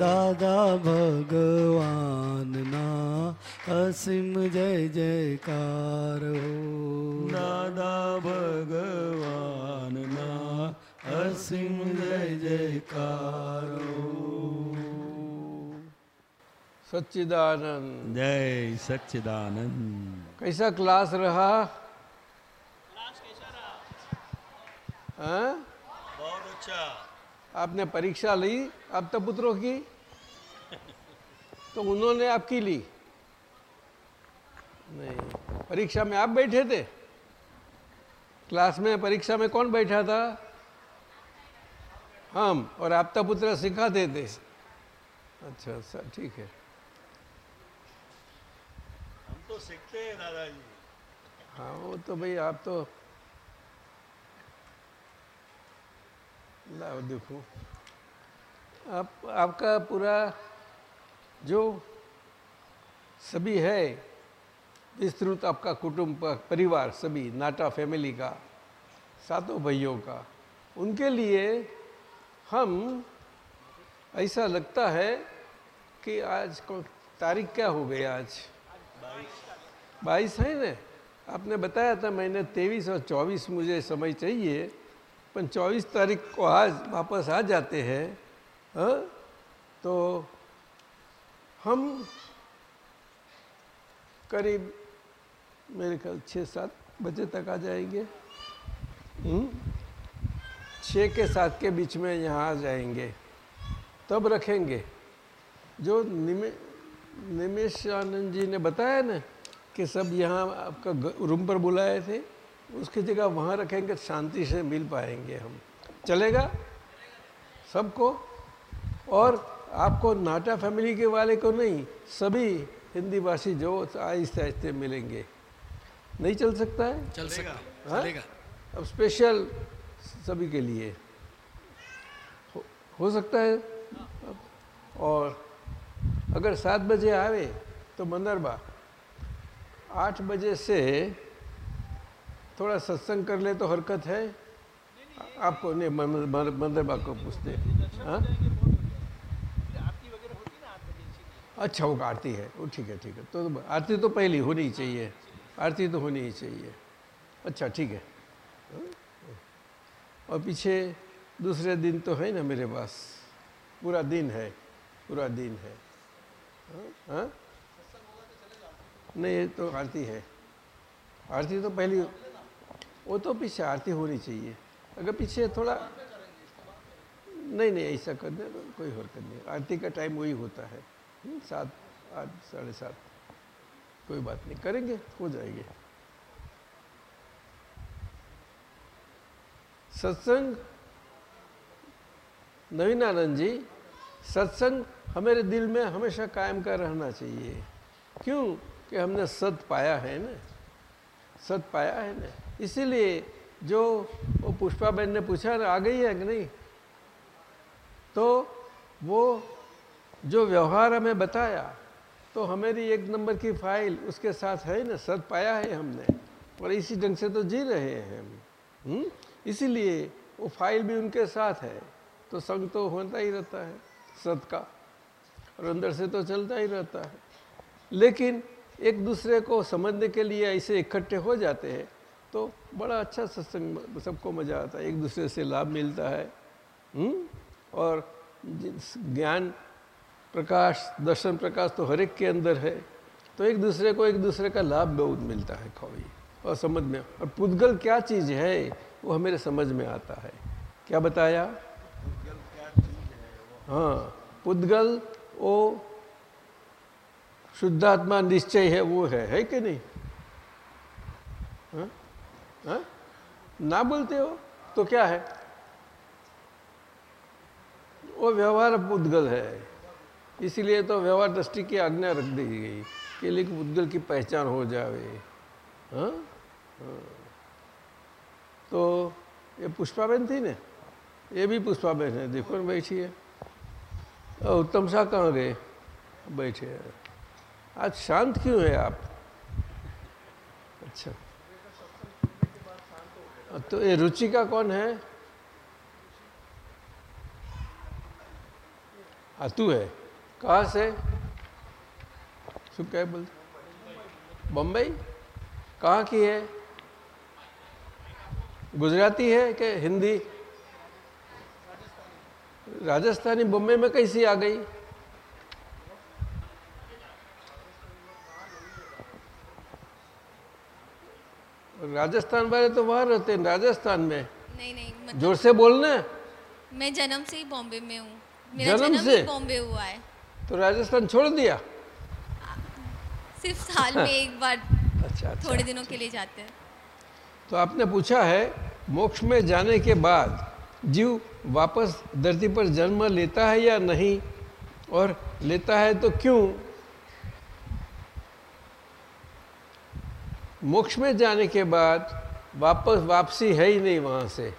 દાદા ભગવાનના અસીમ જય જયકાર હો દાદા ભગવાનના અસીમ જય જયકાર सच्चिदानंद જય સચ્ચિદાનંદ कैसा क्लास रहा हाँ? बहुत अच्छा आपने परीक्षा ली आपता पुत्रों की। तो उन्होंने आपकी ली। नहीं परीक्षा में आप बैठे थे। क्लास में परीक्षा में कौन बैठा था? हम और आपता पुत्र सिखाते थे। अच्छा अच्छा ठीक है। हम तो सीखते हैं दादाजी। हाँ वो तो भाई आप तो लाओ देखो। आप, आपका पूरा जो सभी है, विस्तृत आपका कुटुंब, परिवार सभी नाटा फैमिली का, सातों भाइयों का, उनके लिए हम ऐसा लगता है कि आज तारीख क्या हो गई आज? बाईस है ना? आपने बताया था मैंने तेईस और चौबीस मुझे समय चाहिए। पर चौबीस तारीख को आज वापस आ जाते हैं हाँ? तो हम करीब, मेरे ख्याल छः सात बजे तक आ जाएँगे हम्म? छः के सात के बीच में यहाँ आ जाएँगे तब रखेंगे जो निमे निमेश आनंद जी ने बताया ना कि सब यहाँ आपका रूम पर बुलाए थे उसकी जगह वहाँ रखेंगे शांति से मिल पाएँगे हम। चलेगा? सबको? और आपको नाटा फैमिली के वाले को नहीं सभी हिंदी भाषी जो आहिस्ते आहिस्ते मिलेंगे। नहीं चल सकता है? चल सकता हाँ? चलेगा। अब स्पेशल सभी के लिए। हो, हो सकता है? और अगर सात बजे आवे तो मंदरबा आठ बजे से थोड़ा सत्संग कर ले तो हरकत है। आपको नहीं मंदरबा को पूछते हाँ। अच्छा वो आरती है। वो ठीक है ठीक है। तो आरती तो पहली होनी चाहिए। आरती तो होनी ही चाहिए। अच्छा ठीक है। और पीछे दूसरे दिन तो है ना मेरे पास। पूरा दिन है, पूरा दिन हाँ? हाँ? नहीं तो आरती है। आरती तो पहली वो तो पीछे आरती होनी चाहिए। अगर पीछे थोड़ा नहीं नहीं ऐसा करने तो कोई हरकत नहीं। आरती का टाइम वही होता है। हम्म, सात आठ साढ़े सात। कोई बात नहीं। करेंगे हो जाएँगे। सत्संग नवीन आनंद जी सत्संग हमारे दिल में हमेशा कायम का रहना चाहिए। क्यों? कि हमने सत पाया है ना? सत पाया है ना? इसीलिए जो वो पुष्पा बहन ने पूछा ना आ गई है कि नहीं? तो वो जो व्यवहार हमें बताया तो हमारी एक नंबर की फ़ाइल उसके साथ है ना सत पाया है हमने, और इसी ढंग से तो जी रहे हैं हम। हम्म? इसीलिए वो फ़ाइल भी उनके साथ है तो संग तो होता ही रहता है सत का, और अंदर से तो चलता ही रहता है। लेकिन एक दूसरे को समझने के लिए ऐसे इकट्ठे हो जाते हैं तो बड़ा अच्छा सत्संग सबको मज़ा आता है। एक दूसरे से लाभ मिलता है। हुँ? और ज्ञान प्रकाश दर्शन प्रकाश तो हर एक के अंदर है। तो एक दूसरे को एक दूसरे का लाभ बहुत मिलता है कभी और समझ में और पुद्गल क्या चीज़ है वो हमें समझ में आता है। क्या बताया? हाँ पुद्गल वो शुद्धात्मा निश्चय है वो है है कि नहीं? हा? हा? ना बोलते हो? तो क्या है? वो व्यवहार पुद्गल है। इसीलिए तो व्यवहार दृष्टि की आज्ञा रख दी गई कि लेकिन पुद्गल की पहचान हो जावे। हाँ? हाँ। तो ये पुष्पाबेन थी ना? ये भी पुष्पाबेन है। देखो ना, बैठी है। उत्तम शाह कहाँ गए? बैठे आज शांत क्यों है आप? अच्छा। तो ये रुचिका कौन है? हाँ तू है। कहाँ से? शुभ क्या बोलते। बम्बई कहाँ की है? गुजराती है कि हिंदी? राजस्थानी। बम्बई में कैसी आ गई? राजस्थान वाले तो वहाँ रहते हैं राजस्थान में। नहीं नहीं मतलब ज़ोर से बोलना। मैं जन्म से ही बॉम्बे में हूँ। मेरा जन्म से? बॉम्बे हुआ है। तो राजस्थान छोड़ दिया? सिर्फ़ साल में एक बार अच्छा अच्छा थोड़े दिनों के लिए जाते हैं। तो आपने पूछा है मोक्ष में जाने के बाद जीव वापस धरती पर जन्म लेता है या नहीं? और लेता है तो क्यों? मोक्ष में जाने के बाद वापस वापसी है ही नहीं वहाँ से।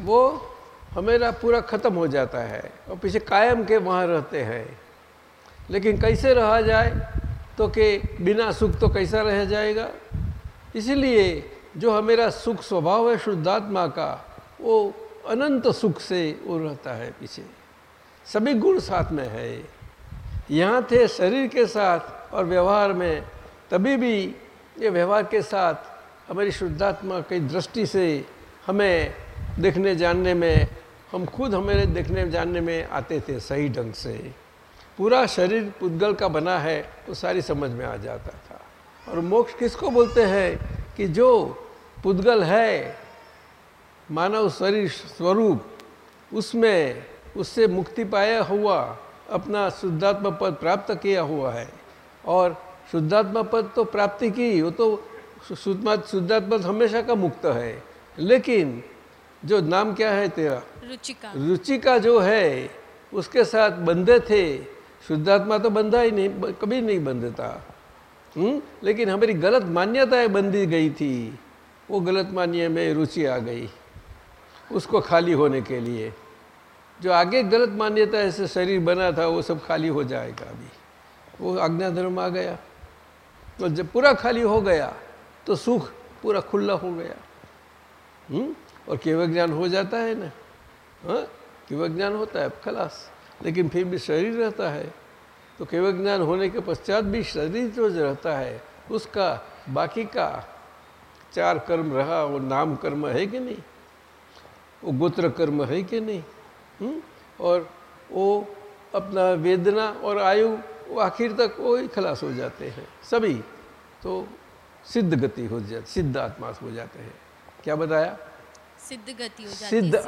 वो हमेरा पूरा ख़त्म हो जाता है और पीछे कायम के वहाँ रहते हैं। लेकिन कैसे रहा जाए तो कि बिना सुख तो कैसा रह जाएगा? इसलिए जो हमेरा सुख स्वभाव है शुद्धात्मा का, वो अनंत सुख से वो रहता है पीछे। सभी गुण साथ में है। यहाँ थे शरीर के साथ और व्यवहार में तभी भी ये व्यवहार के साथ हमारी शुद्धात्मा की दृष्टि से हमें देखने जानने में, हम खुद हमें देखने जानने में आते थे सही ढंग से। पूरा शरीर पुद्गल का बना है, वो सारी समझ में आ जाता था। और मोक्ष किसको बोलते हैं कि जो पुद्गल है, मानव शरीर स्वरूप, उसमें, उससे मुक्ति पाया हुआ, अपना शुद्धात्मा पद प्राप्त किया हुआ है। और शुद्धात्मा पद तो प्राप्ति की वो तो शुद्धात्मा हमेशा का मुक्त है। लेकिन जो नाम क्या है तेरा? रुचिका। रुचिका जो है उसके साथ बंधे थे। शुद्धात्मा तो बंधा ही नहीं कभी नहीं बंधता। हम्म? लेकिन हमारी गलत मान्यताएँ बंधी गई थी। वो गलत मान्य में रुचि आ गई उसको खाली होने के लिए। जो आगे गलत मान्यता से शरीर बना था वो सब खाली हो जाएगा अभी। वो आज्ञा धर्म आ गया। तो जब पूरा खाली हो गया तो सुख पूरा खुला हो गया। हुँ? और केवल ज्ञान हो जाता है ना? हाँ? केवल ज्ञान होता है खलास। लेकिन फिर भी शरीर रहता है। तो केवल ज्ञान होने के पश्चात भी शरीर जो रहता है, उसका बाकी का चार कर्म रहा, वो नाम कर्म है कि नहीं? वो गोत्र कर्म है कि नहीं? हुँ? और वो अपना वेदना और आयु वो आखिर तक वो ही खलास हो जाते हैं सभी। तो सिद्ध गति हो जाती सिद्ध आत्मा हो जाते हैं। क्या बताया? सिद्ध गति हो जाती सिद्ध है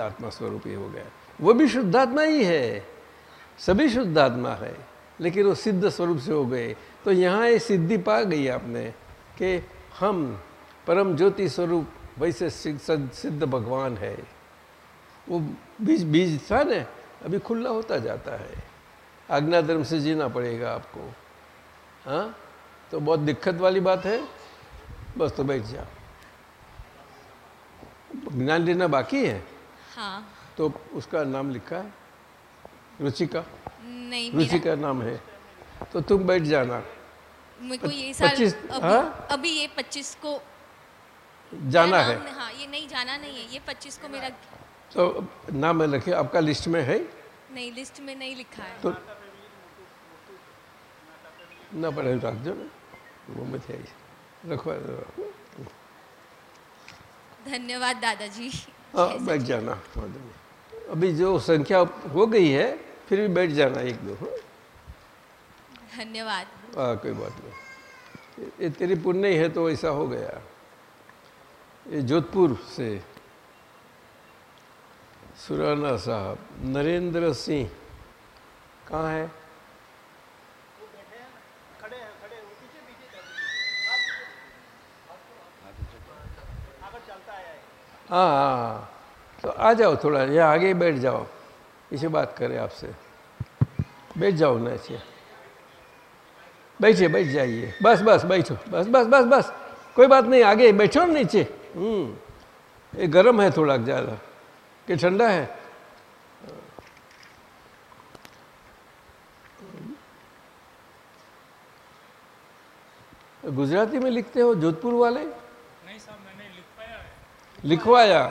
आत्मा। स्वरूप ही हो गया। वो भी शुद्धात्मा ही है। सभी शुद्धात्मा है लेकिन वो सिद्ध स्वरूप से हो गए। तो यहाँ ये सिद्धि पा गई आपने कि हम परम ज्योति स्वरूप वैसे सिद्ध सिद्ध भगवान है। वो बीज बीज था ना अभी खुला होता जाता है। आज्ञा धर्म से जीना पड़ेगा आपको। हाँ? तो बहुत दिक्कत वाली बात है। बस तो बैठ जाओ। ज्ञान लेना बाकी है? हाँ। तो उसका नाम लिखा है? रुचिका। नहीं रुचिका नाम है। तो तुम बैठ जाना। मेरे को ये साल पच्चीस- अभी हाँ? अभी ये पच्चीस को जाना है। हाँ ये नहीं जाना नहीं है ये पच्चीस को मेरा तो नाम है रखिए आपका लिस्ट में है? नहीं लिस्ट में नहीं लिखा है। तो रख दो ना वो में थे रखवा दो। धन्यवाद दादाजी। हाँ बैठ जाना हाँ, अभी जो संख्या हो गई है फिर भी बैठ जाना एक दो हाँ? धन्यवाद। हाँ कोई बात नहीं। ये तेरी पुण्य है तो ऐसा हो गया। ये जोधपुर से सुराना साहब, नरेंद्र सिंह, कहाँ है? हाँ हाँ हाँ। तो आ जाओ थोड़ा, यहाँ आगे बैठ जाओ। इसे बात करें आपसे। बैठ जाओ ना, ऐसे। बैठिए, बैठ जाइए। बस बस, बैठो। बस बस बस बस। कोई बात नहीं, आगे बैठो नीचे। हम्म। ये गर्म है थोड़ा ज़्यादा। कि ठंडा है? गुजराती में लिखते हो जोधपुर वाले? नहीं साहब मैंने लिखवाया है। लिखवाया?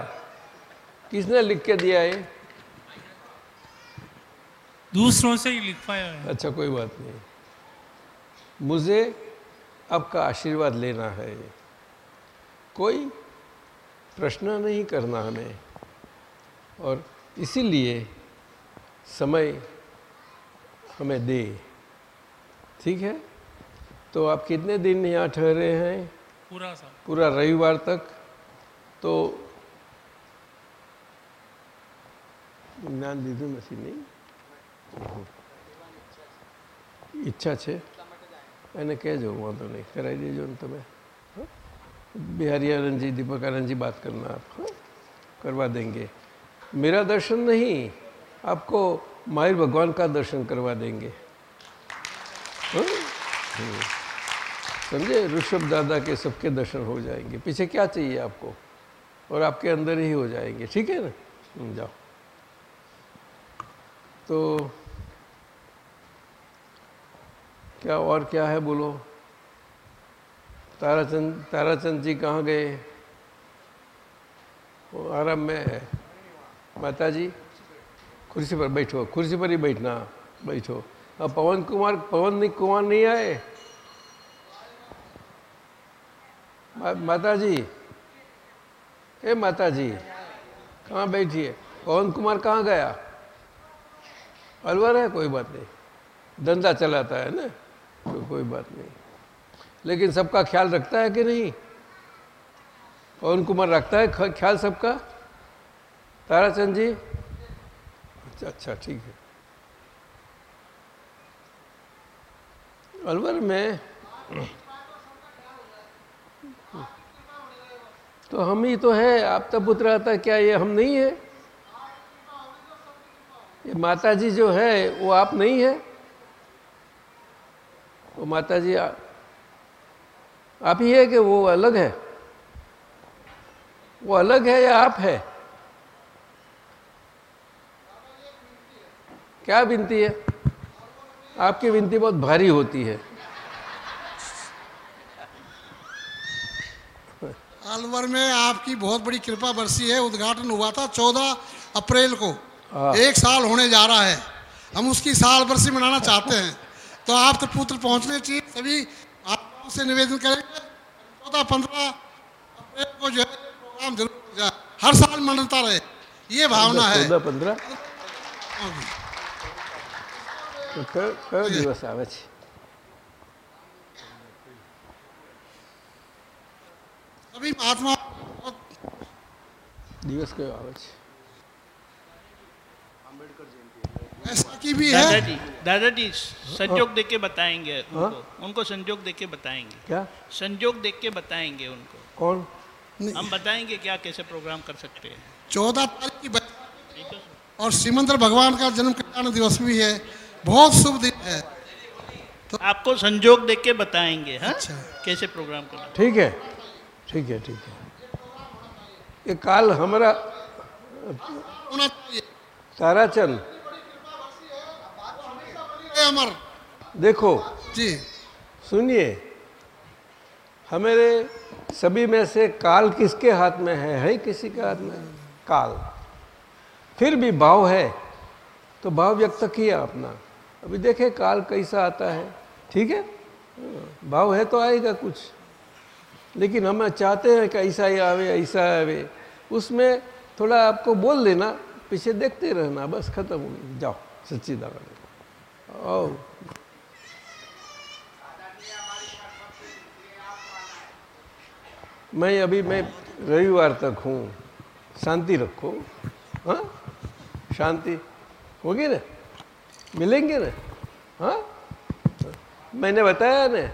किसने लिख के दिया है दूसरों से ही लिखवाया है। अच्छा कोई बात नहीं। मुझे आपका आशीर्वाद लेना है। कोई प्रश्न नहीं करना हमें। और इसीलिए समय हमें दे ठीक है तो आप कितने दिन यहाँ ठहरे हैं पूरा साहब पूरा रविवार तक तो જ્ઞાન લીધું નથી નહીં ઈચ્છા છે એને કહેજો વાંધો નહીં કરાવી દેજો ને તમે हाँ? बिहारी आनंद जी दीपक आनंद जी बात करना आप हाँ? करवा देंगे मेरा दर्शन नहीं आपको माहिर भगवान का दर्शन करवा देंगे। हाँ? हम्म। समझे? ऋषभ दादा के सबके दर्शन हो जाएँगे। पीछे क्या चाहिए आपको? और आपके अंदर ही हो जाएँगे। ठीक है ना? हम्म, जाओ। तो क्या और क्या है बोलो? ताराचंद ताराचंद जी कहाँ गए? आराम में है। माता जी कुर्सी पर बैठो, कुर्सी पर ही बैठना, बैठो। अब पवन कुमार पवन कुमार नहीं आए। माता जी ए माता जी कहाँ बैठी है? पवन कुमार कहाँ गया? अलवर है, कोई बात नहीं। धंधा चलाता है ना तो कोई बात नहीं। लेकिन सबका ख्याल रखता है कि नहीं? पवन कुमार रखता है ख्याल सबका? ताराचंद जी? अच्छा अच्छा ठीक है। अलवर में तो हम ही तो है आप तब पुत्र आता क्या ये हम नहीं है? ये माता जी जो है वो आप नहीं है? वो माता जी आ, आप ही है कि वो अलग है? वो अलग है या आप है? क्या विनती है? आपकी विनती बहुत भारी होती है। अलवर में आपकी बहुत बड़ी कृपा बरसी है। उद्घाटन हुआ था चौदह अप्रैल को। हाँ। एक साल होने जा रहा है। हम उसकी साल बरसी मनाना चाहते हैं। तो आप तो पुत्र पहुँचने चाहिए। सभी आप से निवेदन करेंगे चौदह पंद्रह अप्रैल को जो है प्रोग्राम ज़रूर हर साल मनता रहे। ये भावना है। चौदह पंद्रह? हाँ તો કયો કયો દિવસ આવે છે सभी महात्मा बहुत દિવસ કયો આવે છે ऐसा की भी है दादाजी दादाजी संजोग देख के बताएंगे उनको उनको संजोग देख के बताएंगे क्या संजोग देख के बताएंगे उनको कौन हम बताएंगे क्या कैसे प्रोग्राम कर सकते हैं चौदह तारीख की बैठक और श्रीमंतर भगवान का जन्म कल्याण दिवस भी है बहुत शुभ दिन है। तो आपको संजोग देख के बताएँगे हाँ? अच्छा। कैसे प्रोग्राम करना ठीक है ठीक है ठीक है। ये काल हमारा चाहिए ताराचंद। अमर। देखो जी। सुनिए हमारे सभी में से काल किसके हाथ में है है किसी के हाथ में? काल। फिर भी भाव है तो भाव व्यक्त किया अपना। अभी देखे, काल कैसा आता है। ठीक है? भाव है तो आएगा कुछ। लेकिन हम चाहते हैं कि ऐसा ही आवे, ऐसा आवे। उसमें थोड़ा आपको बोल देना, पीछे देखते रहना, बस खत्म हो गई जाओ, सच्चिदानंद। आओ। मैं अभी, मैं रविवार तक हूँ। शांति रखो। हाँ? शांति। होगी ना? मिलेंगे ना? हाँ? मैंने बताया ना,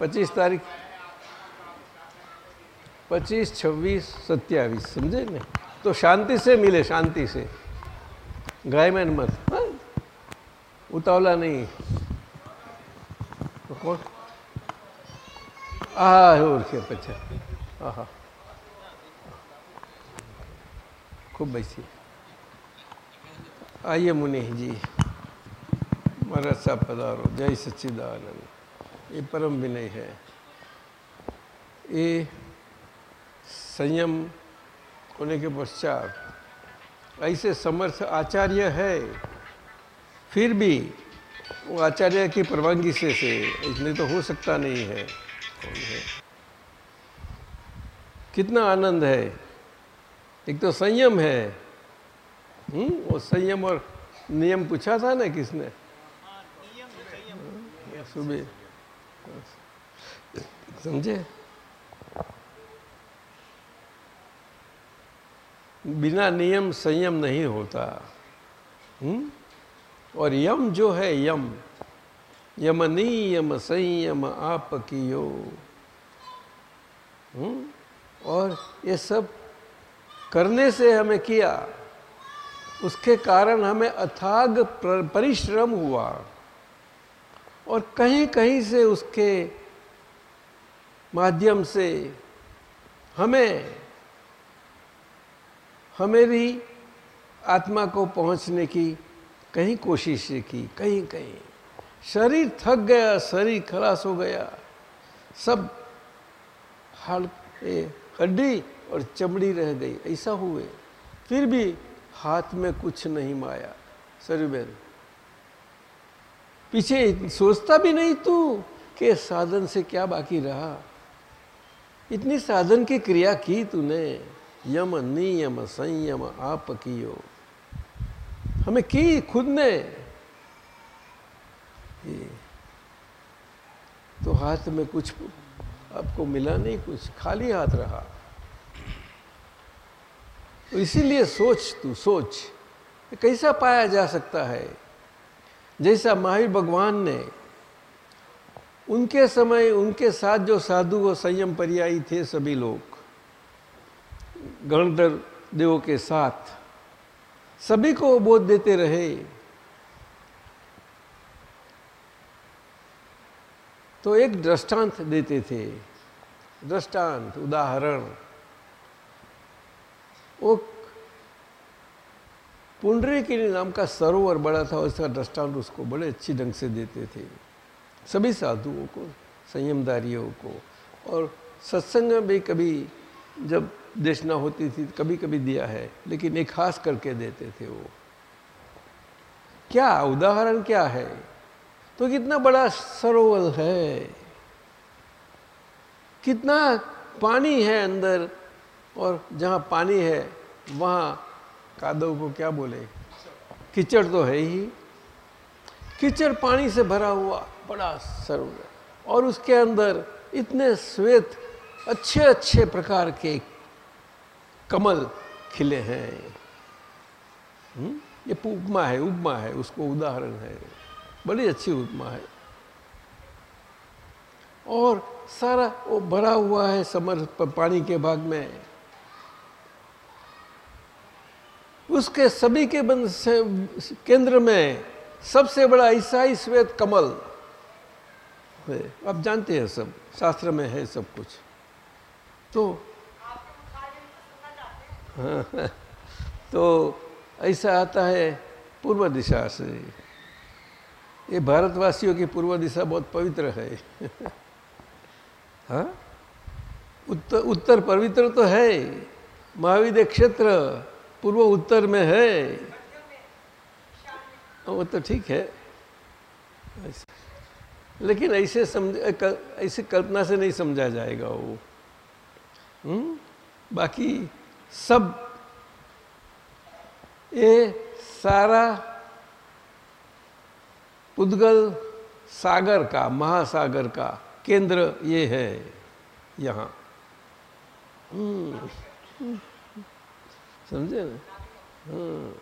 पच्चीस तारीख। पच्चीस, छब्बीस सत्यावीस समझे ना? तो शांति से मिले, शांति से। गाय गायमैन मत हाँ? उतावला नहीं। तो कौन? आ और क्या पचा? आहा। खूब बैसी। आइए मुनि जी साहब पधारो। जय सच्चिदानंद। ये परम विनय है। ये संयम होने के पश्चात ऐसे समर्थ आचार्य है, फिर भी वो आचार्य की परवानगी से से इसलिए तो हो सकता नहीं है। कौन है? कितना आनंद है। एक तो संयम है। हम्म वो संयम और नियम पूछा था ना किसने? सुबह समझे? बिना नियम संयम नहीं होता। हम्म? और यम जो है यम। यम नियम संयम आप कियो हम्म? और ये सब करने से हमें किया। उसके कारण हमें अथाग परिश्रम हुआ। और कहीं कहीं से उसके माध्यम से हमें हमेरी आत्मा को पहुँचने की कहीं कोशिश की, कहीं कहीं। शरीर थक गया, शरीर खलास हो गया, सब हड़ हड्डी और चमड़ी रह गई, ऐसा हुए। फिर भी हाथ में कुछ नहीं माया सरुबेन पीछे सोचता भी नहीं तू कि साधन से क्या बाकी रहा। इतनी साधन की क्रिया की तूने, यम नियम संयम आप कियो। हमें की खुद ने? तो हाथ में कुछ आपको मिला नहीं, कुछ खाली हाथ रहा। तो इसीलिए सोच तू सोच, कैसा पाया जा सकता है? जैसा महावीर भगवान ने उनके समय उनके साथ जो साधु व संयम पर्यायी थे सभी लोग, गणधर देवों के साथ, सभी को बोध देते रहे। तो एक दृष्टांत देते थे। दृष्टांत, उदाहरण। वो पुंडरी के नाम का सरोवर बड़ा था उसका दृष्टांत उसको बड़े अच्छी ढंग से देते थे। सभी साधुओं को, संयमदारियों को, और सत्संग भी कभी जब देशना होती थी कभी कभी दिया है, लेकिन एक खास करके देते थे वो। क्या उदाहरण क्या है? तो कितना बड़ा सरोवर है? कितना पानी है अंदर, और जहाँ पानी है, वहाँ कादव को क्या बोले? कीचड़ तो है ही। कीचड़ पानी से भरा हुआ बड़ा सरोवर और उसके अंदर इतने श्वेत अच्छे अच्छे प्रकार के कमल खिले हैं। ये उपमा है उपमा है, उसको उदाहरण है। बड़ी अच्छी उपमा है। और सारा वो भरा हुआ है समर पानी के भाग में। उसके सभी के बंद से केंद्र में सबसे बड़ा ईसाई श्वेत कमल है। आप जानते हैं सब, शास्त्र में है सब कुछ। तो तो ऐसा आता है पूर्व दिशा से। ये भारतवासियों की पूर्व दिशा बहुत पवित्र है। हाँ? उत्तर उत्तर पवित्र तो है। महाविद्य क्षेत्र पूर्व उत्तर में है। वो तो ठीक है। लेकिन ऐसे समझ ऐसे कल्पना से नहीं समझा जाएगा वो। हुँ? बाकी सब, ये सारा पुद्गल सागर का, महासागर का केंद्र ये है, यहाँ। समझे ना? हाँ।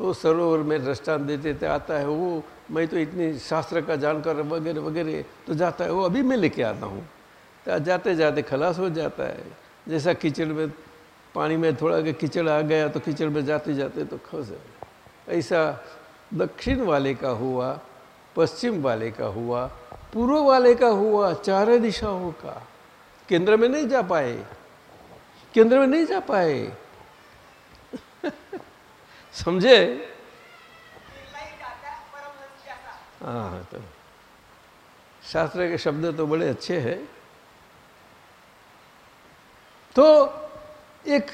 वो सरोवर में दृष्टान देते थे, आता है वो, मैं तो इतनी शास्त्र का जानकर वगैरह वगैरह तो जाता है, वो अभी मैं लेके आता हूँ। तो जाते जाते खलास हो जाता है। जैसा कीचड़ में पानी में थोड़ा के कीचड़ आ गया तो कीचड़ में जाते जाते तो खस ऐसा दक्षिण वाले का हुआ, पश्चिम वाले का हुआ, पूर्व वाले का हुआ, चार दिशाओं का। केंद्र में नहीं जा पाए। केंद्र में नहीं जा पाए। समझे? हाँ तो शास्त्र के शब्द तो बड़े अच्छे हैं। तो एक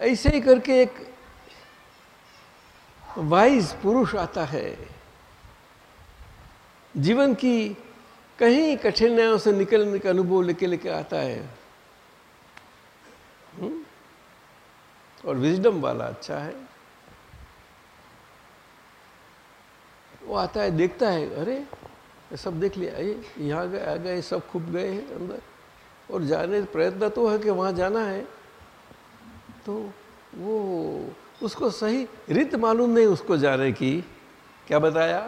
ऐसे ही करके एक वाइज पुरुष आता है। जीवन की कहीं कठिनाइयों से निकलने का अनुभव लेके लेके आता है हुँ? और विजडम वाला अच्छा है। वो आता है, देखता है, अरे सब देख लिया, ये यहाँ गए, आ गए सब खूब गए हैं अंदर। और जाने प्रयत्न तो है कि वहाँ जाना है। तो वो, उसको सही रीत मालूम नहीं उसको जाने की। क्या बताया?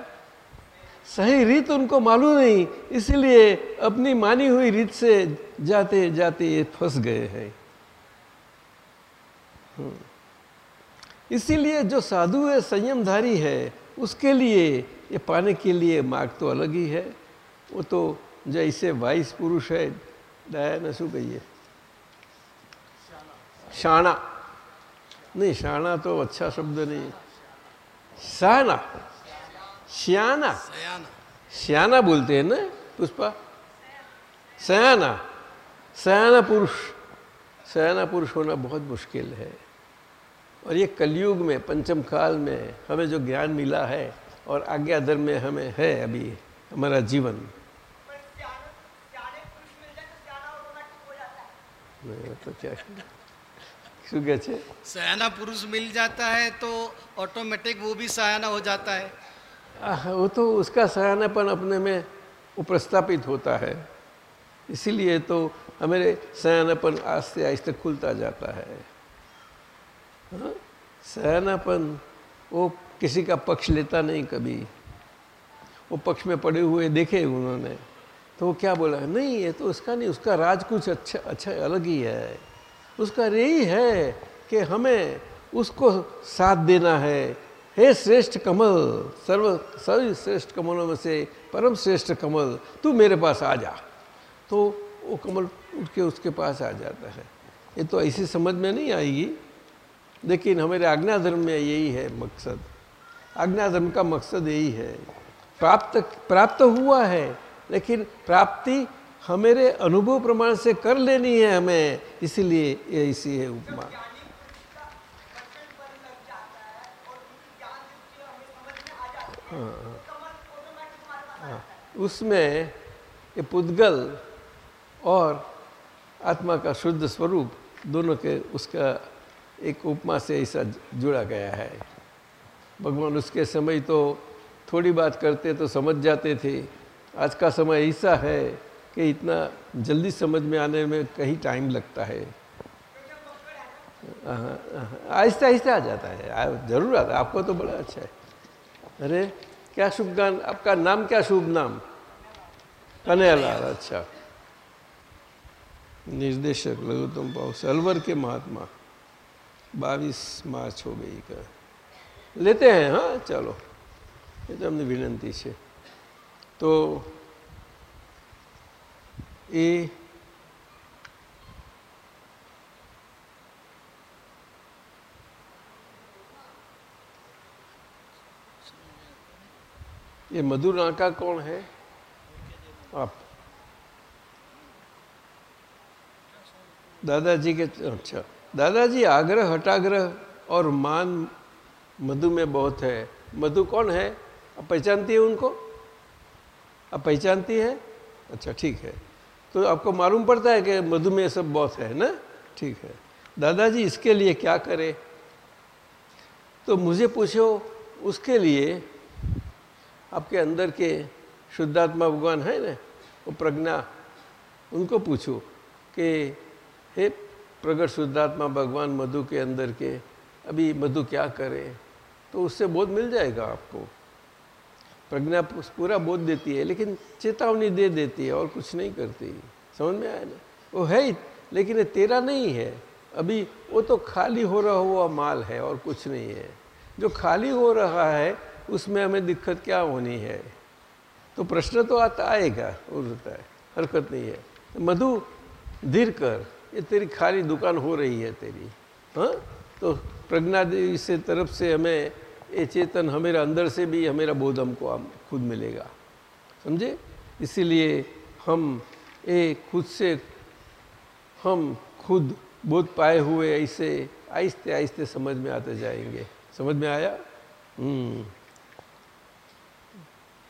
सही रीत उनको मालूम नहीं, इसलिए अपनी मानी हुई रीत से जाते जाते ये फंस गए हैं। इसीलिए जो साधु है संयमधारी है उसके लिए ये पाने के लिए मार्ग तो अलग ही है। वो तो जैसे वाइस पुरुष है दया न शू कहिए शाना नहीं शाना तो अच्छा शब्द नहीं शाना श्याना श्याना बोलते हैं ना पुष्पा? सयाना। सयाना पुरुष। सयाना पुरुष होना बहुत मुश्किल है। और ये कलयुग में पंचम काल में हमें जो ज्ञान मिला है और आज्ञा धर्म में हमें है अभी हमारा जीवन तो क्या શું કહે છે सयाना पुरुष मिल जाता है तो ऑटोमेटिक वो भी सयाना हो जाता है आह, वो तो उसका सयानापन अपने में वो प्रस्तापित होता है इसीलिए तो हमारे सयानापन आस्ते आहिस्ते खुलता जाता है सयानापन वो किसी का पक्ष लेता नहीं कभी। वो पक्ष में पड़े हुए देखे उन्होंने तो वो क्या बोला? नहीं, ये तो उसका नहीं, उसका राज कुछ अच्छा अच्छा अलग ही है। उसका यही है कि हमें उसको साथ देना है। हे श्रेष्ठ कमल, सर्व, सभी श्रेष्ठ कमलों में से परम श्रेष्ठ कमल, तू मेरे पास आ जा। तो वो कमल उठ के उसके पास आ जाता है। ये तो ऐसी समझ में नहीं आएगी। लेकिन हमारे आज्ञा धर्म में यही है मकसद। आज्ञा धर्म का मकसद यही है। प्राप्त प्राप्त हुआ है लेकिन प्राप्ति हमारे अनुभव प्रमाण से कर लेनी है हमें इसीलिए ये इसी है उपमा। हाँ, हाँ, उसमें ये पुद्गल और आत्मा का शुद्ध स्वरूप दोनों के उसका एक उपमा से ऐसा जुड़ा गया है। भगवान उसके समय तो थोड़ी बात करते तो समझ जाते थे। आज का समय ऐसा है कि इतना जल्दी समझ में आने में कहीं टाइम लगता है। आहिस्ते आहिस्ते आ जाता है। ज़रूर आता है। आपको तो बड़ा अच्छा है। अरे, क्या शुभ गान, आपका नाम क्या शुभ नाम? कन्हैयालाल अच्छा। निर्देशक लघुतम पाव, सलवर के महात्मा। बाईस मार्च हो गई का लेते हैं हाँ चलो એ તો અમને વિનંતી છે તો એ ये मधुर नाका कौन है आप दादाजी के अच्छा दादाजी, आग्रह हटाग्रह और मान मधु में बहुत है। मधु कौन है? आप पहचानती है उनको? आप पहचानती है? अच्छा ठीक है। तो आपको मालूम पड़ता है कि मधु में सब बहुत है ना? ठीक है। दादाजी, इसके लिए क्या करें? तो मुझे पूछो, उसके लिए आपके अंदर के शुद्धात्मा भगवान है ना? वो प्रज्ञा, उनको पूछो कि, हे प्रगट शुद्धात्मा भगवान मधु के अंदर के, अभी मधु क्या करे? तो उससे बोध मिल जाएगा आपको। प्रज्ञा पूरा बोध देती है, लेकिन चेतावनी दे देती है और कुछ नहीं करती। समझ में आया ना? वो है, लेकिन ये तेरा नहीं है। अभी वो तो खाली हो रहा हुआ माल है और कुछ नहीं है। जो खाली हो रहा है, उसमें हमें दिक्कत क्या होनी है? तो प्रश्न तो आता आएगा, वो होता है, हरकत नहीं है। मधु, धीर कर। ये तेरी खाली दुकान हो रही है तेरी हाँ? तो प्रज्ञा देवी से तरफ़ से हमें ये चेतन हमेरा अंदर से भी हमेरा बोध हमको हम खुद मिलेगा, समझे? इसीलिए हम ये खुद से हम खुद बोध पाए हुए ऐसे आहिस्ते आहिस्ते समझ में आते जाएँगे। समझ में आया? हम्म।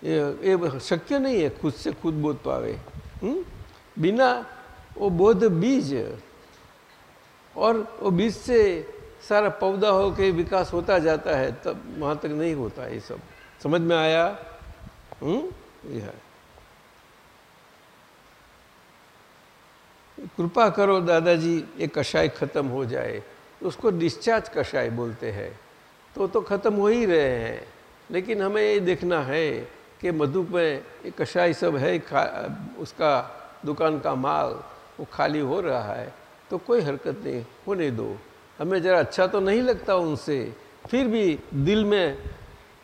ये ये शक्य नहीं है खुद से खुद बोध पावे हम्म? बिना वो बोध बीज, और वो बीज से सारा पौधा हो के विकास होता जाता है, तब वहाँ तक नहीं होता ये सब। समझ में आया? हम्म? ये है। कृपा करो दादाजी, ये कषाय खत्म हो जाए। उसको डिस्चार्ज कषाय बोलते हैं। तो तो खत्म हो ही रहे हैं। लेकिन हमें ये देखना है कि मधु में ये कषाय सब है उसका दुकान का माल। वो खाली हो रहा है तो कोई हरकत नहीं, होने दो। हमें ज़रा अच्छा तो नहीं लगता उनसे, फिर भी दिल में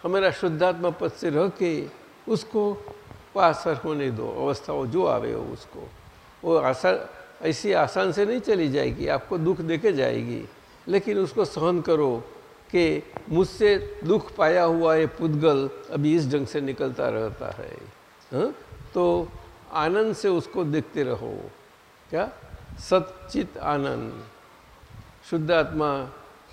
हमारा शुद्धात्मा पद से रह के उसको पासर होने दो अवस्था वो जो आवे हो उसको। वो आसान ऐसी आसान से नहीं चली जाएगी, आपको दुख देके जाएगी, लेकिन उसको सहन करो कि मुझसे दुख पाया हुआ ये पुद्गल अभी इस ढंग से निकलता रहता है, हा? तो आनंद से उसको देखते रहो। क्या? सचित आनंद। शुद्ध आत्मा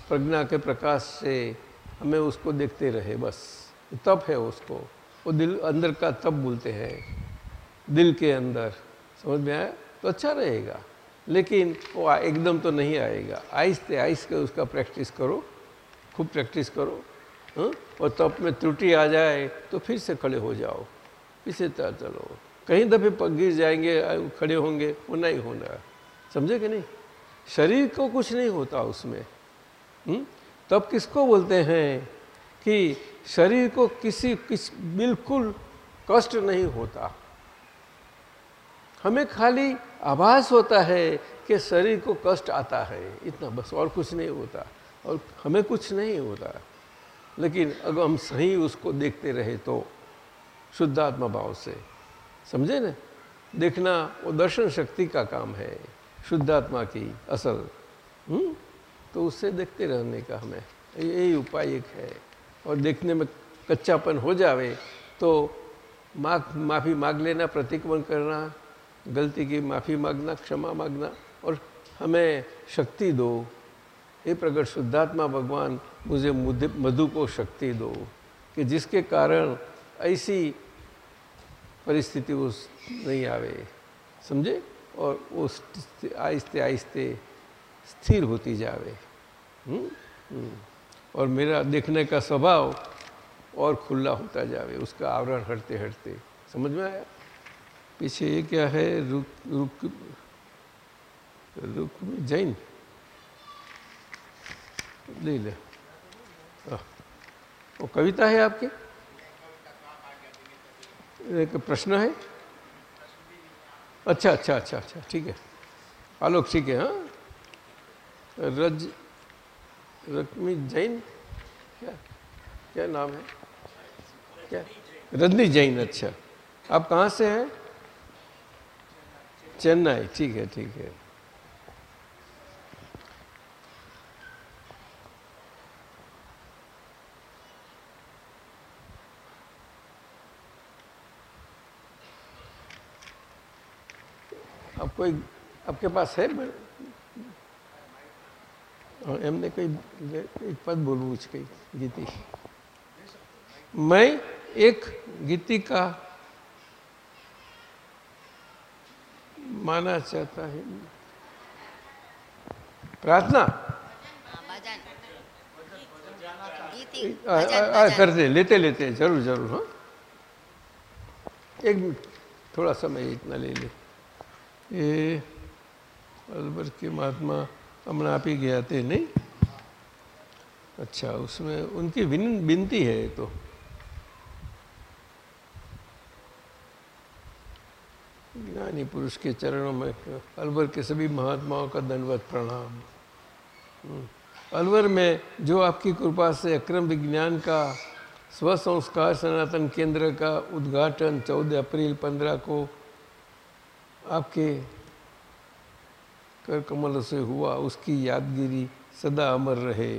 प्रज्ञा के प्रकाश से हमें उसको देखते रहे, बस। तप है उसको। वो दिल अंदर का तप बोलते हैं। दिल के अंदर। समझ में आया? तो अच्छा रहेगा। लेकिन वो एकदम तो नहीं आएगा। आहिस्ते आहिस्ते उसका प्रैक्टिस करो। खूब प्रैक्टिस करो। हाँ? और तप में त्रुटि आ जाए तो फिर से खड़े हो जाओ। फिर से चलो। कहीं दफे गिर जाएँगे खड़े होंगे, वो नहीं होना। समझे कि नहीं? शरीर को कुछ नहीं होता उसमें। हुँ? तब किसको बोलते हैं कि शरीर को किसी, किस, बिल्कुल कष्ट नहीं होता। हमें खाली आभास होता है कि शरीर को कष्ट आता है। इतना बस, और कुछ नहीं होता। और हमें कुछ नहीं होता। लेकिन अगर हम सही उसको देखते रहे तो शुद्धात्मा भाव से। समझे ना? देखना वो दर्शन शक्ति का काम है, शुद्धात्मा की असल। हुँ? तो उससे देखते रहने का हमें यही उपाय एक है। और देखने में कच्चापन हो जावे तो माग माफ़ी मांग लेना, प्रतिक्रमण करना, गलती की माफ़ी मांगना, क्षमा मांगना, और हमें शक्ति दो। ये प्रकट शुद्धात्मा भगवान, मुझे मधु को शक्ति दो कि जिसके कारण ऐसी परिस्थिति उस नहीं आवे, समझे? और वो आहिस्ते आहिस्ते स्थिर होती जावे। हुँ? हुँ? और मेरा देखने का स्वभाव और खुला होता जावे, उसका आवरण हटते हटते। समझ में आया? पीछे ये क्या है? रुक रुक रुक जैन। ले ले। हाँ। वो कविता है आपकी? एक प्रश्न है? अच्छा अच्छा अच्छा अच्छा ठीक है। आलोक, ठीक है हाँ? रज रकमी जैन? क्या क्या नाम है? क्या? रजनी जैन अच्छा। आप कहाँ से हैं? चेन्नई, ठीक है ठीक है अब कोई आपके पास है ब- हाँ, એમને કઈ એક પદ બોલવું છે કઈ ગીતિ मैं एक गीति का माना चाहता है प्रार्थना भजन गीति आ, आ, आ, करते लेते लेते जरूर जरूर हाँ एक मिनट थोड़ा समय इतना ले ले ये अलबर के महात्मा हमें आप ही गया थे, नहीं? अच्छा उसमें उनकी विन, विनती है तो। ज्ञानी पुरुष के चरणों में अलवर के सभी महात्माओं का दंडवत प्रणाम। हम्म। अलवर में जो आपकी कृपा से अक्रम विज्ञान का, स्व संस्कार सनातन केंद्र का उद्घाटन 14 अप्रैल 15 को आपके कर कमल से हुआ उसकी यादगिरी सदा अमर रहे।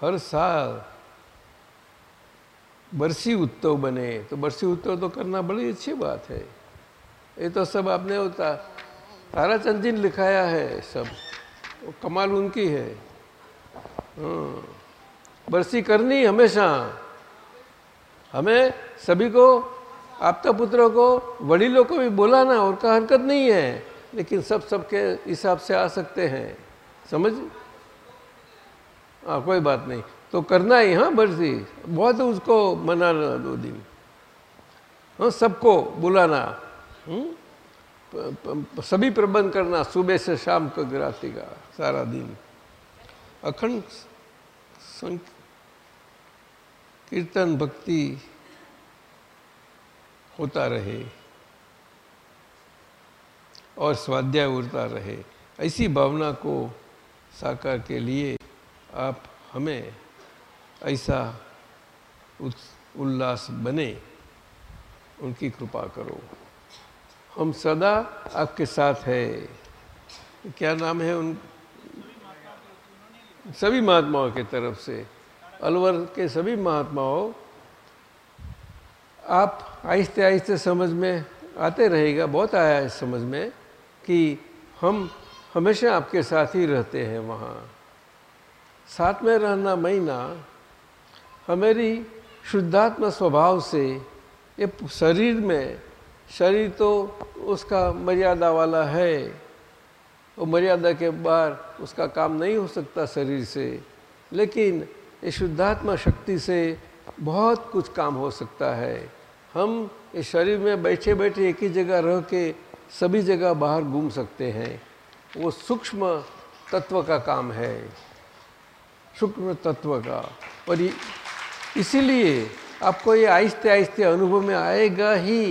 हर साल बरसी उत्सव बने तो बरसी उत्सव तो करना बड़ी अच्छी बात है। ये तो सब आपने होता ताराचंद जी ने लिखाया है सब, वो कमाल उनकी है। हाँ। बरसी करनी हमेशा। हमें सभी को आपता पुत्रों को वडीलों को भी बुलाना और का हरकत नहीं है, लेकिन सब सबके हिसाब से आ सकते हैं। समझ? हाँ कोई बात नहीं। तो करना ही हाँ बरसी। बहुत उसको मनाना दो दिन। हाँ सबको बुलाना। हम्म? सभी प्रबंध करना सुबह से शाम तक रात्रि का, सारा दिन। अखंड कीर्तन, भक्ति। होता रहे और स्वाध्याय उड़ता रहे। ऐसी भावना को साकार के लिए आप हमें ऐसा उल्लास बने, उनकी कृपा करो। हम सदा आपके साथ है। क्या नाम है उन सभी महात्माओं के तरफ़ से? अलवर के सभी महात्माओं आप आहिस्ते आहिस्ते समझ में आते रहेगा, बहुत आया है समझ में कि हम हमेशा आपके साथ ही रहते हैं वहाँ। साथ में रहना महीना हमारी शुद्धात्मा स्वभाव से ये शरीर में, शरीर तो उसका मर्यादा वाला है वो मर्यादा के बाहर उसका काम नहीं हो सकता शरीर से, लेकिन ये शुद्धात्मा शक्ति से बहुत कुछ काम हो सकता है। हम इस शरीर में बैठे बैठे एक ही जगह रह के सभी जगह बाहर घूम सकते हैं। वो सूक्ष्म तत्व का काम है। सूक्ष्म तत्व का। और इसीलिए आपको ये आहिस्ते आहिस्ते अनुभव में आएगा ही।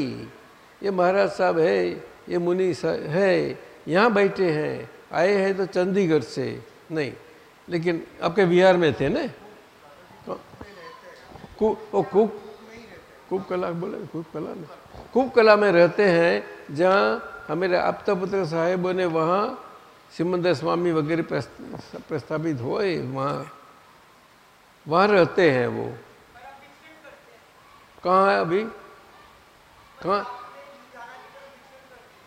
ये महाराज साहब है, ये मुनि है, यहाँ बैठे हैं, आए हैं तो चंडीगढ़ से। नहीं, लेकिन आपके बिहार में थे ना? कु, कुप कुप कला बोले कुप कला में कुप कला में रहते हैं जहाँ हमारे आपता पुत्र साहेबों ने वहाँ सिमंदर स्वामी वगैरह प्रस्त- प्रस्तावित हुए वहाँ वहाँ रहते हैं वो। कहाँ है अभी? कहाँ?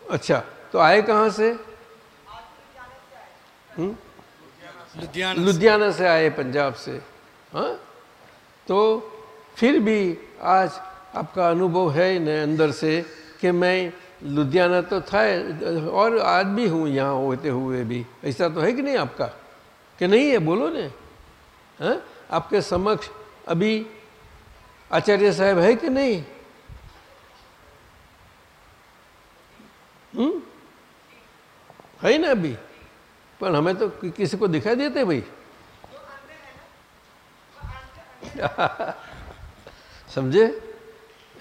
अच्छा तो आए कहाँ से? लुधियाना लुधियाना से आए पंजाब से हाँ? तो फिर भी आज आपका अनुभव है न अंदर से कि मैं लुधियाना तो था, और आज भी हूँ यहाँ होते हुए भी। ऐसा तो है कि नहीं आपका? कि नहीं है? बोलो ने। हाँ? आपके समक्ष अभी आचार्य साहब है कि नहीं? हम्म? है ना अभी? पर हमें तो किसी को दिखाई देते भाई? समझे?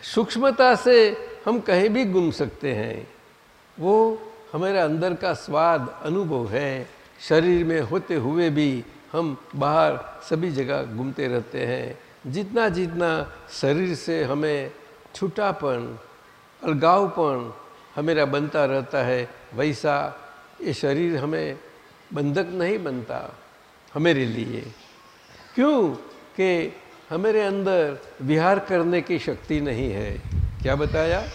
सूक्ष्मता से हम कहीं भी घूम सकते हैं। वो हमारे अंदर का स्वाद, अनुभव है। शरीर में होते हुए भी हम बाहर सभी जगह घूमते रहते हैं। जितना जितना शरीर से हमें छुटापन, अलगावपन हमेरा बनता रहता है, वैसा ये शरीर हमें बंधक नहीं बनता, हमारे लिए। क्यों? कि हमारे अंदर विहार करने की शक्ति नहीं है। क्या बताया?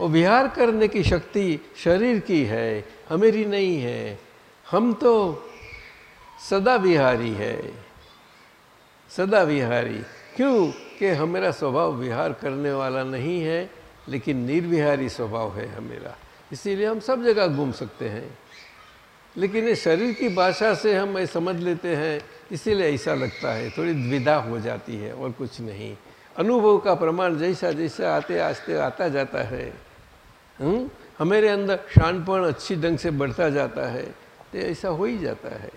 वो विहार करने की शक्ति शरीर की है, हमेरी नहीं है। हम तो सदा विहारी है। सदा विहारी। क्यों कि हमारा स्वभाव विहार करने वाला नहीं है, लेकिन निर्विहारी स्वभाव है हमेरा। इसीलिए हम सब जगह घूम सकते हैं। लेकिन ये शरीर की भाषा से हम ये समझ लेते हैं इसीलिए ऐसा लगता है, थोड़ी द्विधा हो जाती है और कुछ नहीं। अनुभव का प्रमाण जैसा जैसा आते आस्ते आता जाता है हुँ? हमारे अंदर शानपण अच्छी ढंग से बढ़ता जाता है तो ऐसा हो ही जाता है।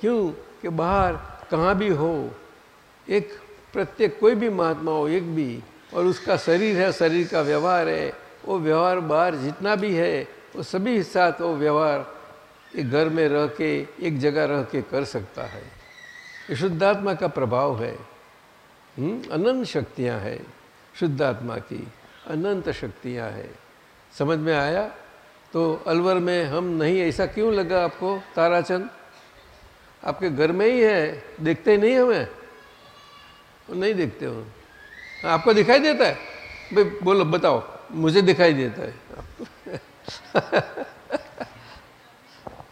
क्यों? कि बाहर कहाँ भी हो, एक प्रत्येक कोई भी महात्मा हो, एक भी, और उसका शरीर है, शरीर का व्यवहार है, वो व्यवहार बाहर जितना भी है, वो सभी साथ वो व्यवहार एक घर में रह के, एक जगह रह के कर सकता है। शुद्धात्मा का प्रभाव है। हम्म? अनंत शक्तियाँ हैं। शुद्धात्मा की अनंत शक्तियाँ हैं। समझ में आया? तो अलवर में हम नहीं, ऐसा क्यों लगा आपको, ताराचंद? आपके घर में ही है, देखते नहीं हमें? नहीं देखते हो। आपको दिखाई देता है? भाई, बोलो, बताओ, मुझे दिखाई देता है।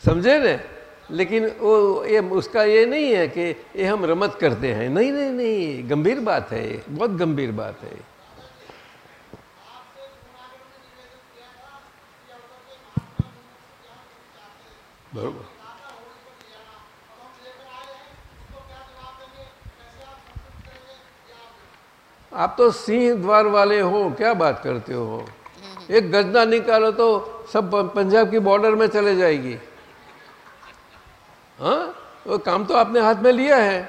समझे न? लेकिन वो ये उसका ये नहीं है कि ये हम रमत करते हैं। नहीं नहीं नहीं गंभीर बात है बहुत गंभीर बात है बरोबर। आप तो सिंह द्वार वाले हो क्या बात करते हो? एक गजना निकालो तो सब पंजाब की बॉर्डर में चले जाएगी। हाँ? वो काम तो आपने हाथ में लिया है।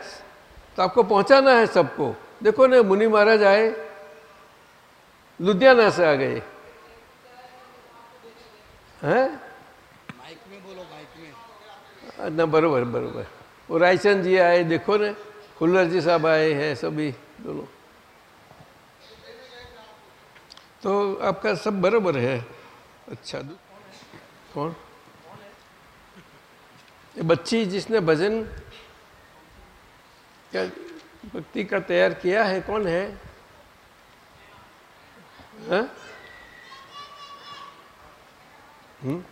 तो आपको पहुंचाना है सबको। देखो ना मुनि महाराज आए। लुधियाना से आ गए। हैं? माइक में बोलो माइक में। ना बरोबर बरोबर। वो रायचंद जी आए देखो ना। खुल्लर जी साहब आए हैं सभी दोनों तो आपका सब बराबर है। अच्छा कौन? बच्ची जिसने भजन क्या भक्ति का तैयार किया है कौन है? हाँ? हम्म?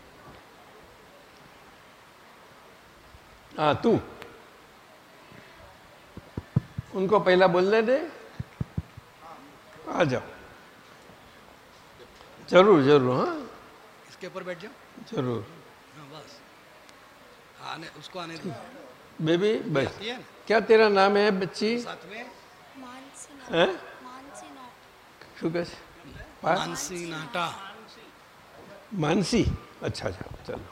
हाँ तू। उनको पहला बोलने दे। आ जाओ। ज़रूर ज़रूर हाँ। इसके ऊपर बैठ जाओ। ज़रूर। हाँ बस। आने उसको आने दो। बेबी बस क्या तेरा नाम है बच्ची? मानसी नाटा। मानसी अच्छा अच्छा चलो।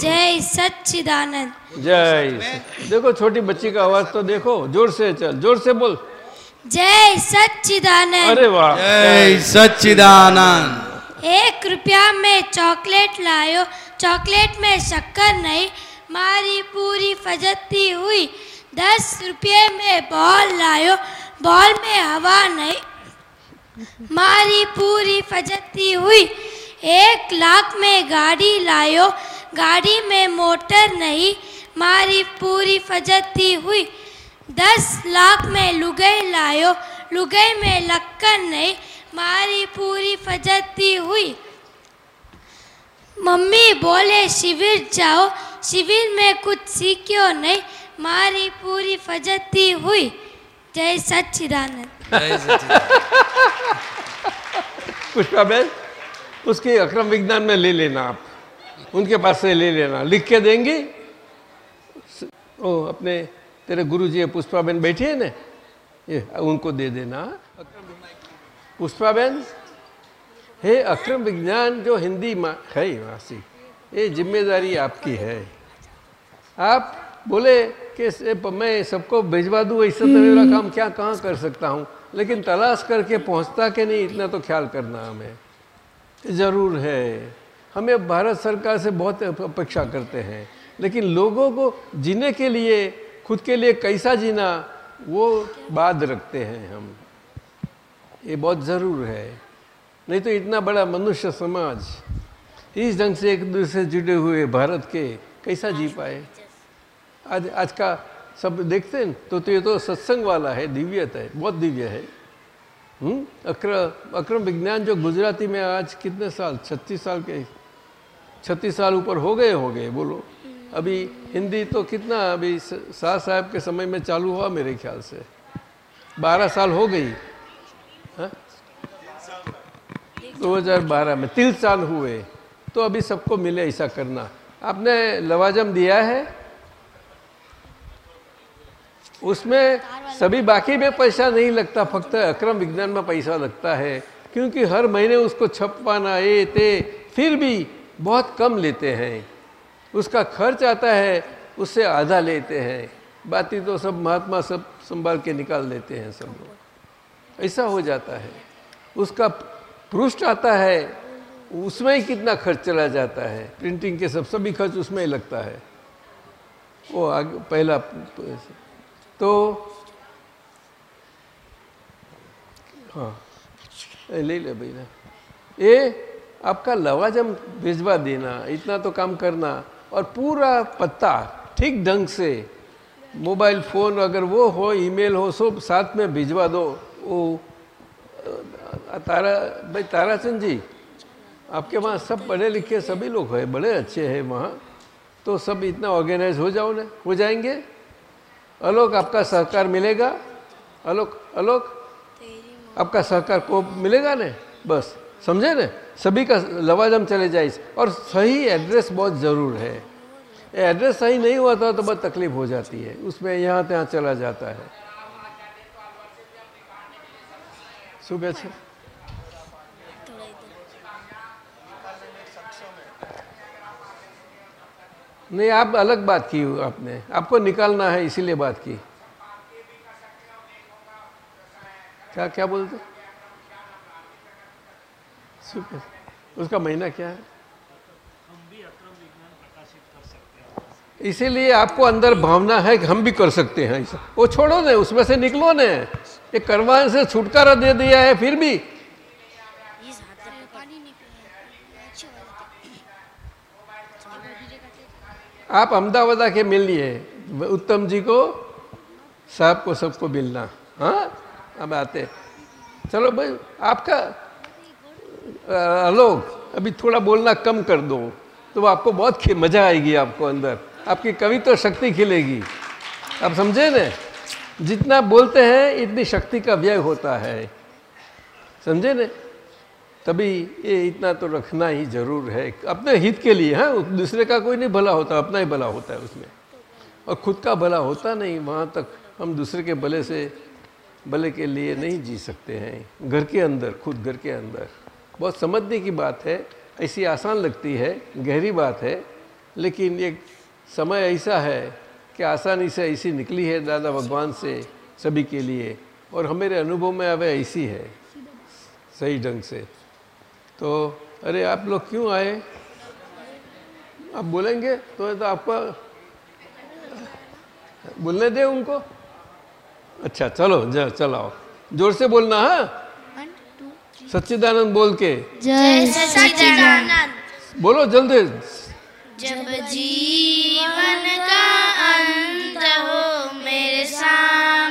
जय सच्चिदानंद। जय। देखो छोटी बच्ची का आवाज़ तो देखो। ज़ोर से चल ज़ोर से बोल। जय सच्चिदानंद। अरे वाह। जय सच्चिदानंद। एक रुपया में चॉकलेट लायो। चॉकलेट में शक्कर नहीं, मारी पूरी फजती हुई। दस रुपये में बॉल लायो, बॉल में हवा नहीं। मारी पूरी फजती हुई, एक लाख में गाड़ी लायो, गाड़ी में मोटर नहीं, मारी पूरी फजती हुई। दस लाख में लुगई लायो, लुगई में लक्कन नहीं, मारी पूरी फजती हुई। मम्मी बोले शिविर जाओ। शिविर में कुछ सीखियो नहीं। मारी पूरी फजती हुई। जय सच्चिदानंद। पुष्पा बहन उसकी अक्रम विज्ञान में ले लेना आप। उनके पास से ले लेना। लिख के देंगे। ओ अपने तेरे गुरु जी पुष्पा बहन बैठी है ना? ये उनको दे देना। पुष्पा बहन हे अक्रम विज्ञान जो हिंदी मा है वासी ये ज़िम्मेदारी आपकी है। आप बोले कि मैं सबको भिजवा दूँ ऐसा तो मेरा काम क्या कहाँ कर सकता हूँ? लेकिन तलाश करके पहुँचता कि नहीं इतना तो ख्याल करना हमें। ज़रूर है। हमें भारत सरकार से बहुत अपेक्षा करते हैं। लेकिन लोगों को जीने के लिए खुद के लिए कैसा जीना वो बात रखते हैं हम। ये बहुत ज़रूर है। नहीं तो इतना बड़ा मनुष्य समाज इस ढंग से एक दूसरे से जुड़े हुए भारत के कैसा जी पाए? आज आज का सब देखते हैं तो, तो ये तो सत्संग वाला है दिव्यता है बहुत दिव्य है। हम्म? अक्रम अक्रम विज्ञान जो गुजराती में आज कितने साल छत्तीस साल के छत्तीस साल ऊपर हो गए हो गए बोलो अभी हिंदी तो कितना अभी शाह साहब के समय में चालू हुआ मेरे ख्याल से। बारह साल हो गई। हाँ? 2012 में, तीन साल हुए तो अभी सबको मिले ऐसा करना। आपने लवाजम दिया है? उसमें सभी बाकी में पैसा नहीं लगता, फक्त अक्रम विज्ञान में पैसा लगता है, क्योंकि हर महीने उसको छपवाना ये ते, फिर भी बहुत कम लेते हैं। उसका खर्च आता है, उससे आधा लेते हैं। बाकी तो सब महात्मा सब संभाल के निकाल देते हैं सब लोग। ऐसा हो जाता है। उसका पृष्ठ आता है, उसमें ही कितना खर्च चला जाता है। प्रिंटिंग के सब सभी खर्च उसमें ही लगता है। वो आगे, पहला तो हाँ ले ले भैया ये आपका लवाजम भिजवा देना, इतना तो काम करना। और पूरा पत्ता ठीक ढंग से, मोबाइल फ़ोन अगर वो हो, ईमेल हो, सब साथ में भिजवा दो, वो तारा भाई ताराचंद जी आपके वहाँ सब पढ़े लिखे सभी लोग हैं बड़े अच्छे हैं वहाँ तो सब इतना ऑर्गेनाइज हो जाओ ना हो जाएंगे अलोक आपका सहकार मिलेगा अलोक अलोक आपका सहकार को मिलेगा ना बस समझे ना सभी का लवाजम चले जाए और सही एड्रेस बहुत ज़रूर है एड्रेस सही नहीं हुआ था तो बहुत तकलीफ हो जाती है उसमें यहाँ तहाँ चला जाता है શું કહે છે नहीं, आप अलग बात की आपने। आपको निकालना है, इसीलिए बात की। क्या क्या बोलते? सुपर। उसका महीना क्या है? इसीलिए आपको अंदर भावना है कि हम भी कर सकते हैं ऐसा। वो छोड़ो ने, उसमें से निकलो ने। ये करवाने से छुटकारा दे दिया है, फिर भी आप अहमदाबाद आके मिल लिए। उत्तम जी को, साहब को सबको मिलना। हाँ? अब आते चलो भाई, आपका आलोक अभी थोड़ा बोलना कम कर दो। तो आपको बहुत मज़ा आएगी आपको अंदर। आपकी कविता शक्ति खिलेगी। आप समझे न? जितना बोलते हैं, इतनी शक्ति का व्यय होता है। समझे न? तभी ये इतना तो रखना ही ज़रूर है। अपने हित के लिए हाँ दूसरे का कोई नहीं भला होता, अपना ही भला होता है उसमें। और खुद का भला होता नहीं, वहाँ तक हम दूसरे के भले से, भले के लिए नहीं जी सकते हैं। घर के अंदर, खुद घर के अंदर। बहुत समझने की बात है, ऐसी आसान लगती है, गहरी बात है, लेकिन एक समय ऐसा है कि आसानी से ऐसी निकली है दादा भगवान से सभी के लिए। और हमारे अनुभव में अब ऐसी है। सही ढंग से। तो अरे आप लोग क्यों आए? आप बोलेंगे तो, तो आपका बोलने दे उनको? अच्छा चलो जा चलाओ ज़ोर से बोलना हाँ? सच्चिदानंद बोल के। जय सच्चिदानंद। बोलो जल्दी। जब जीवन का अंत हो मेरे सामने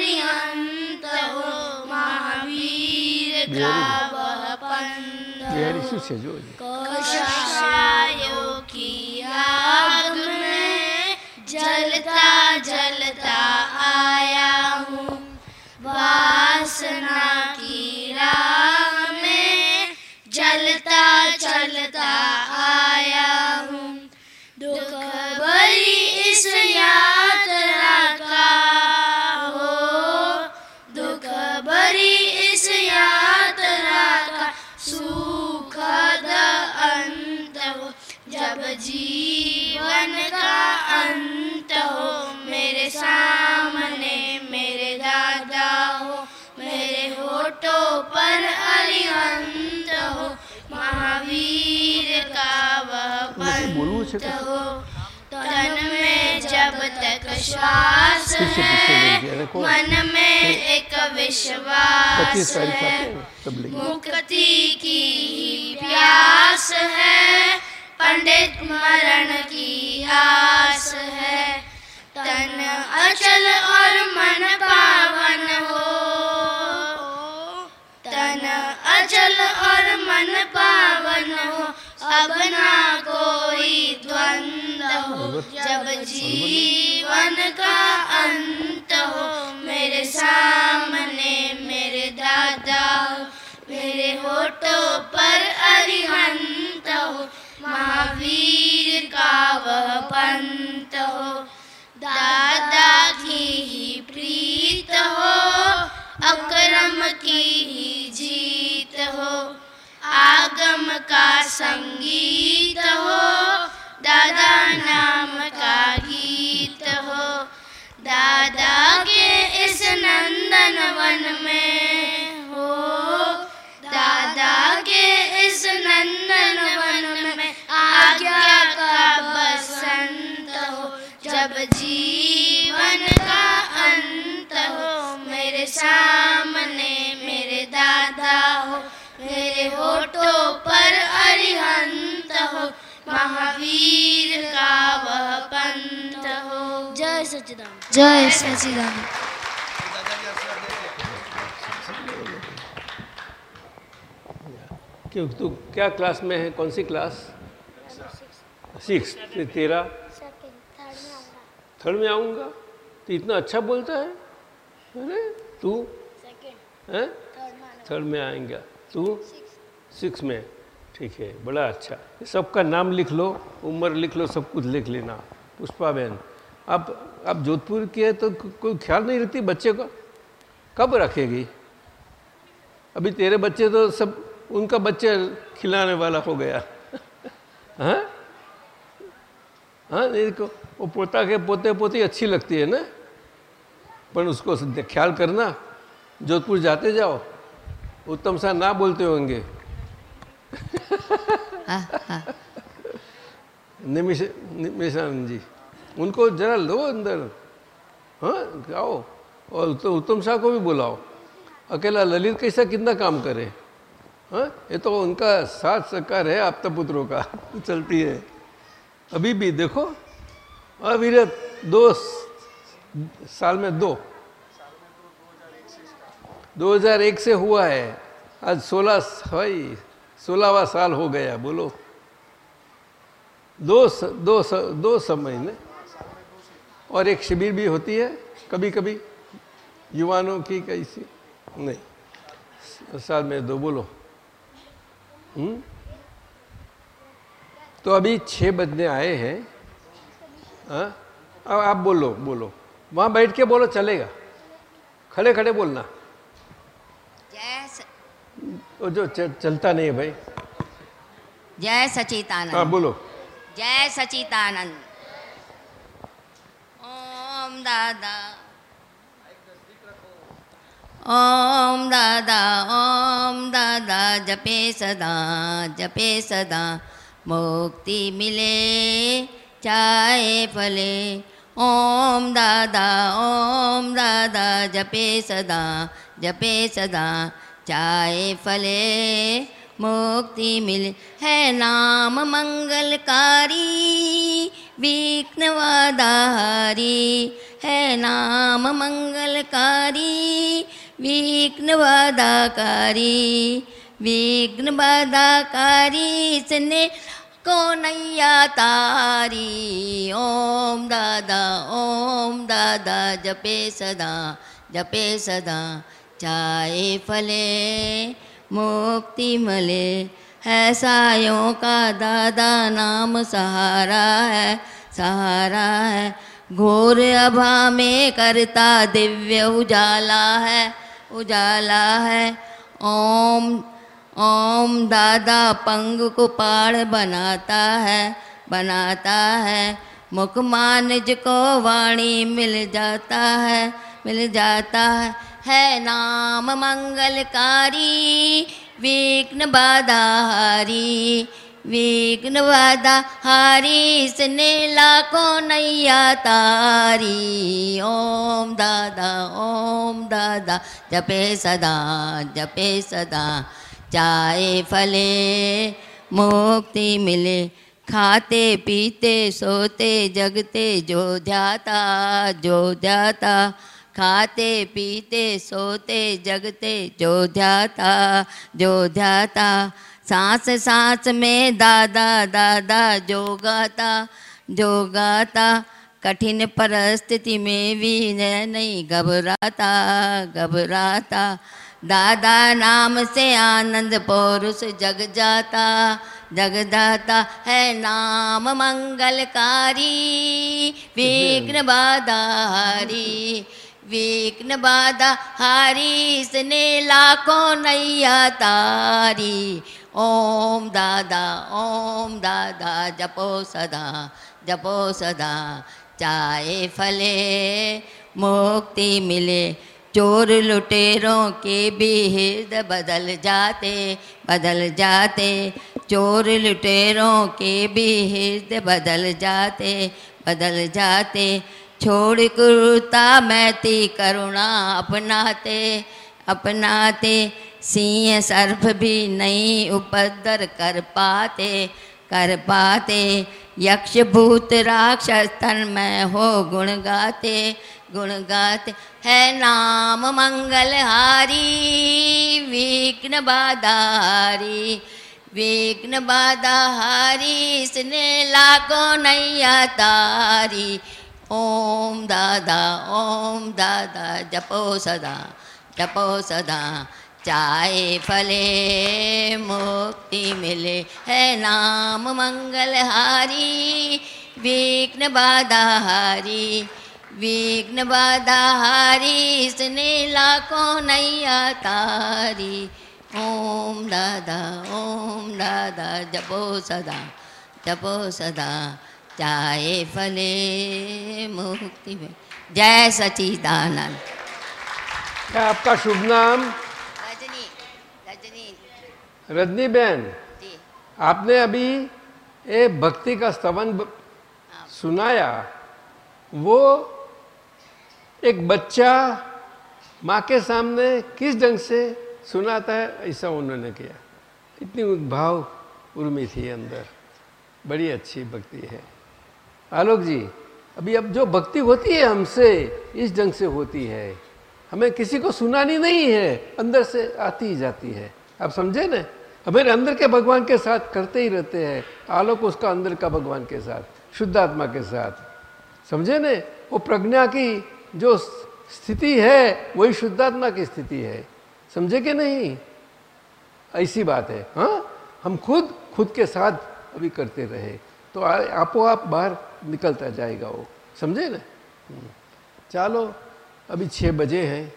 पर्यंत हो महावीर का वह की आग में जलता जलता आया हूँ वासना पर अरिहंत हो महावीर का वह पंथ हो। तो तन में जब तक श्वास है मन में एक विश्वास है। मुक्ति की ही प्यास है पंडित मरण की आस है। तन अचल और मन पावन हो। मन पावन हो, अब ना कोई द्वंद हो। जब जीवन का अंत हो, मेरे सामने मेरे दादा, मेरे होठों पर अरिहंत हो, महावीर का वह पंत हो। दादा की ही प्रीत हो, अकरम की ही जीत हो। आगम का संगीत हो, दादा नाम का गीत हो। दादा के इस नंदन वन में हो, दादा के इस नंदन वन में आज्ञा का बसंत हो। जब जीवन का अंत हो, मेरे सामने मेरे दादा हो। मेरे होठों पर अरिहंत हो महावीर का वह पंत हो। जय सचिदानंद जय सचिदानंद क्यों? तू क्या क्लास में है? कौन सी क्लास? सिक्स। तेरा? थर्ड में आऊँगा। तो इतना अच्छा बोलता है? अरे तू? हैं? थर्ड में आएँगे। तू सिक्स में। ठीक है, बड़ा अच्छा। सबका नाम लिख लो, उम्र लिख लो, सब कुछ लिख लेना, पुष्पा बहन। अब अब जोधपुर की है तो कोई ख्याल नहीं रखती बच्चे का? कब रखेगी? अभी तेरे बच्चे तो सब, उनका बच्चे खिलाने वाला हो गया। हाँ? हाँ नहीं को वो पोता के पोते पोती अच्छी लगती है ना? पर उसको ख्याल करना, जोधपुर जाते जाओ। उत्तम सा ना बोलते होंगे। निमिष निमिषानंद जी उनको जरा लो अंदर। हाँ आओ। और उत्तम उत्तम शाह को भी बुलाओ। अकेला ललित कैसा कितना काम करे? हाँ ये तो उनका साथ सरकार है आपता पुत्रों का चलती है। अभी भी देखो। अविरत दो साल में दो। 2001 से हुआ है। आज 16 भाई सोलहवा साल हो गया बोलो। दो स, दो स, दो समय में और एक शिविर भी होती है कभी कभी युवानों की कैसी? नहीं। साल में दो बोलो। हम्म। तो अभी छः बजने आए हैं। हाँ? अब आप बोलो बोलो। वहाँ बैठ के बोलो चलेगा। खड़े खड़े बोलना। वो जो चलता नहीं है भाई। जय हाँ बोलो। जय सचितानंद ओम दादा। ओम दादा ओम दादा जपे सदा जपे सदा। मुक्ति मिले चाहे फले। ओम दादा ओम दादा जपे सदा जपे सदा। चाहे फले मुक्ति मिले है नाम मंगलकारी विघ्नवादारी है नाम मंगलकारी विघ्नवादाकारी विघ्नवादाकारी इसने को नैया तारी। ओम दादा ओम दादा, जपे सदा जपे सदा। चाहे फले, मुक्ति मले। है सायों का दादा नाम सहारा है सहारा है। घोर अभा में करता दिव्य उजाला है उजाला है। ओम ओम दादा पंग को पाड़ बनाता है बनाता है। मुख मानज को वाणी मिल जाता है, मिल जाता है। है नाम मंगलकारी, विघ्न बाधारी विघ्न बाधा हारी इसने लाखों नैया तारी। ओम दादा ओम दादा, जपे सदा जपे सदा। चाहे फले मुक्ति मिले, खाते, पीते, सोते, जगते, जो ध्याता जो ध्याता खाते पीते सोते जगते जो ध्याता जो ध्याता सांस सांस में दादा दादा जो गाता जो गाता कठिन परिस्थिति में भी नहीं घबराता घबराता। दादा नाम से आनंद पौरुष जग जाता जगदाता है नाम मंगलकारी विघ्न बाधारी। विघ्न बाधा हारी, इसने लाखों नैया तारी। ओम दादा ओम दादा, जपो सदा जपो सदा, चाहे फले मुक्ति मिले। चोर लुटेरों के भी हृदय बदल जाते बदल जाते। चोर लुटेरों के भी हृदय बदल जाते बदल जाते। छोड़ क्रूरता मैती करुणा अपनाते अपनाते। सिंह सर्प भी नहीं उपद्र कर पाते कर पाते। यक्ष भूत राक्षस तन में हो गुण गाते गुण गाते। है नाम मंगलहारी विघ्न बाधारी। विघ्न बाधाहारी इसने लाखों नैया तारी। ओम दादा ओम दादा, जपो सदा जपो सदा। चाहे फले मुक्ति मिले, है नाम मंगलहारी। विघ्न बाधाहारी विघ्न बाधाहारी, इसने लाखों नैया तारी। ओम दादा ओम दादा, जपो सदा जपो सदा। चाहे फले मुक्ति में। जय सचिदानंद। क्या आपका शुभ नाम? रजनी रजनी। रजनी बहन आपने अभी ये भक्ति का स्तवन सुनाया। वो एक बच्चा माँ के सामने किस ढंग से सुनाता है ऐसा उन्होंने किया। इतनी उद्भाव उर्मी थी अंदर। बड़ी अच्छी भक्ति है। आलोक जी, अभी अब जो भक्ति होती है हमसे, इस ढंग से होती है। हमें किसी को सुनानी नहीं है, अंदर से आती ही जाती है। आप समझे ना? हमारे अंदर के भगवान के साथ करते ही रहते हैं। आलोक उसका अंदर का भगवान के साथ, शुद्धात्मा के साथ। समझे ने? वो प्रज्ञा की जो स्थिति है, वही शुद्धात्मा की स्थिति है। समझे कि नहीं? ऐसी बात है हाँ? हम खुद खुद के साथ अभी करते रहे। तो आपो आप बाहर निकलता जाएगा वो। समझे ना? हम्म। चलो, अभी छः बजे हैं।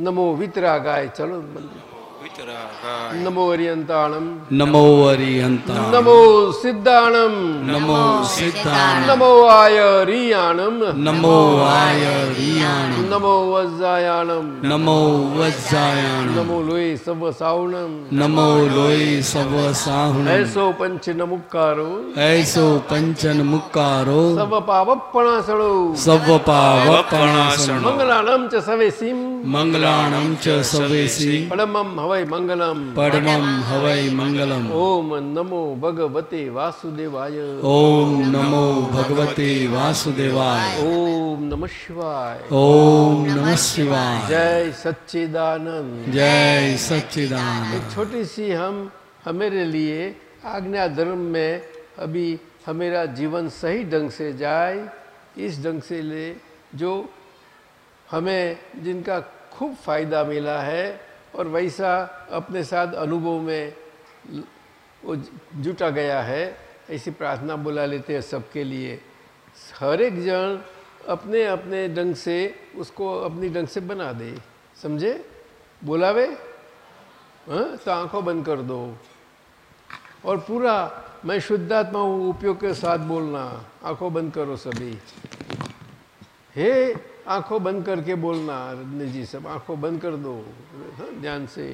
नमो वितरागाय, चलो मंदिर। नमो अरियंताणम नमो अरिहंता नमो सिद्धाणम। नमो सिद्धान नमो आयरियाणम। नमो आयरियाण नमो वज्रायाणम। नमो वज्रायण नमो लोय सब सावणम नमो लोय सव साहुण ऐसो पंच नमुकारो ऐसो पंचन मुक्कारो सब पावपणासणो सव पावपणासण मंगलाणम च सवेसिम। मंगलाणं च सवेसि। परमम हवै मंगलम। परमं हवै मङ्गलम् ओम नमो भगवते वासुदेवाय। ॐ नमो भगवते वासुदेवाय। ओम नमः शिवाय। ॐ नमः शिवाय। जय सच्चिदानंद। जय सच्चिदानंद। एक छोटी सी हम हमारे लिए आज्ञा धर्म में अभी हमारा जीवन सही ढंग से जाए इस ढंग से ले जो हमें जिनका खूब फ़ायदा मिला है और वैसा अपने साथ अनुभव में वो जुटा गया है। ऐसी प्रार्थना बुला लेते हैं सबके लिए। हर एक जन अपने अपने ढंग से उसको अपनी ढंग से बना दे। समझे? बुलावे? हाँ तो आँखों बंद कर दो। और पूरा, मैं शुद्धात्मा हूँ, उपयोग के साथ बोलना। आँखों बंद करो सभी। हे आँखों बंद करके बोलना रजनी जी सब आँखों बंद कर दो। हाँ, ध्यान से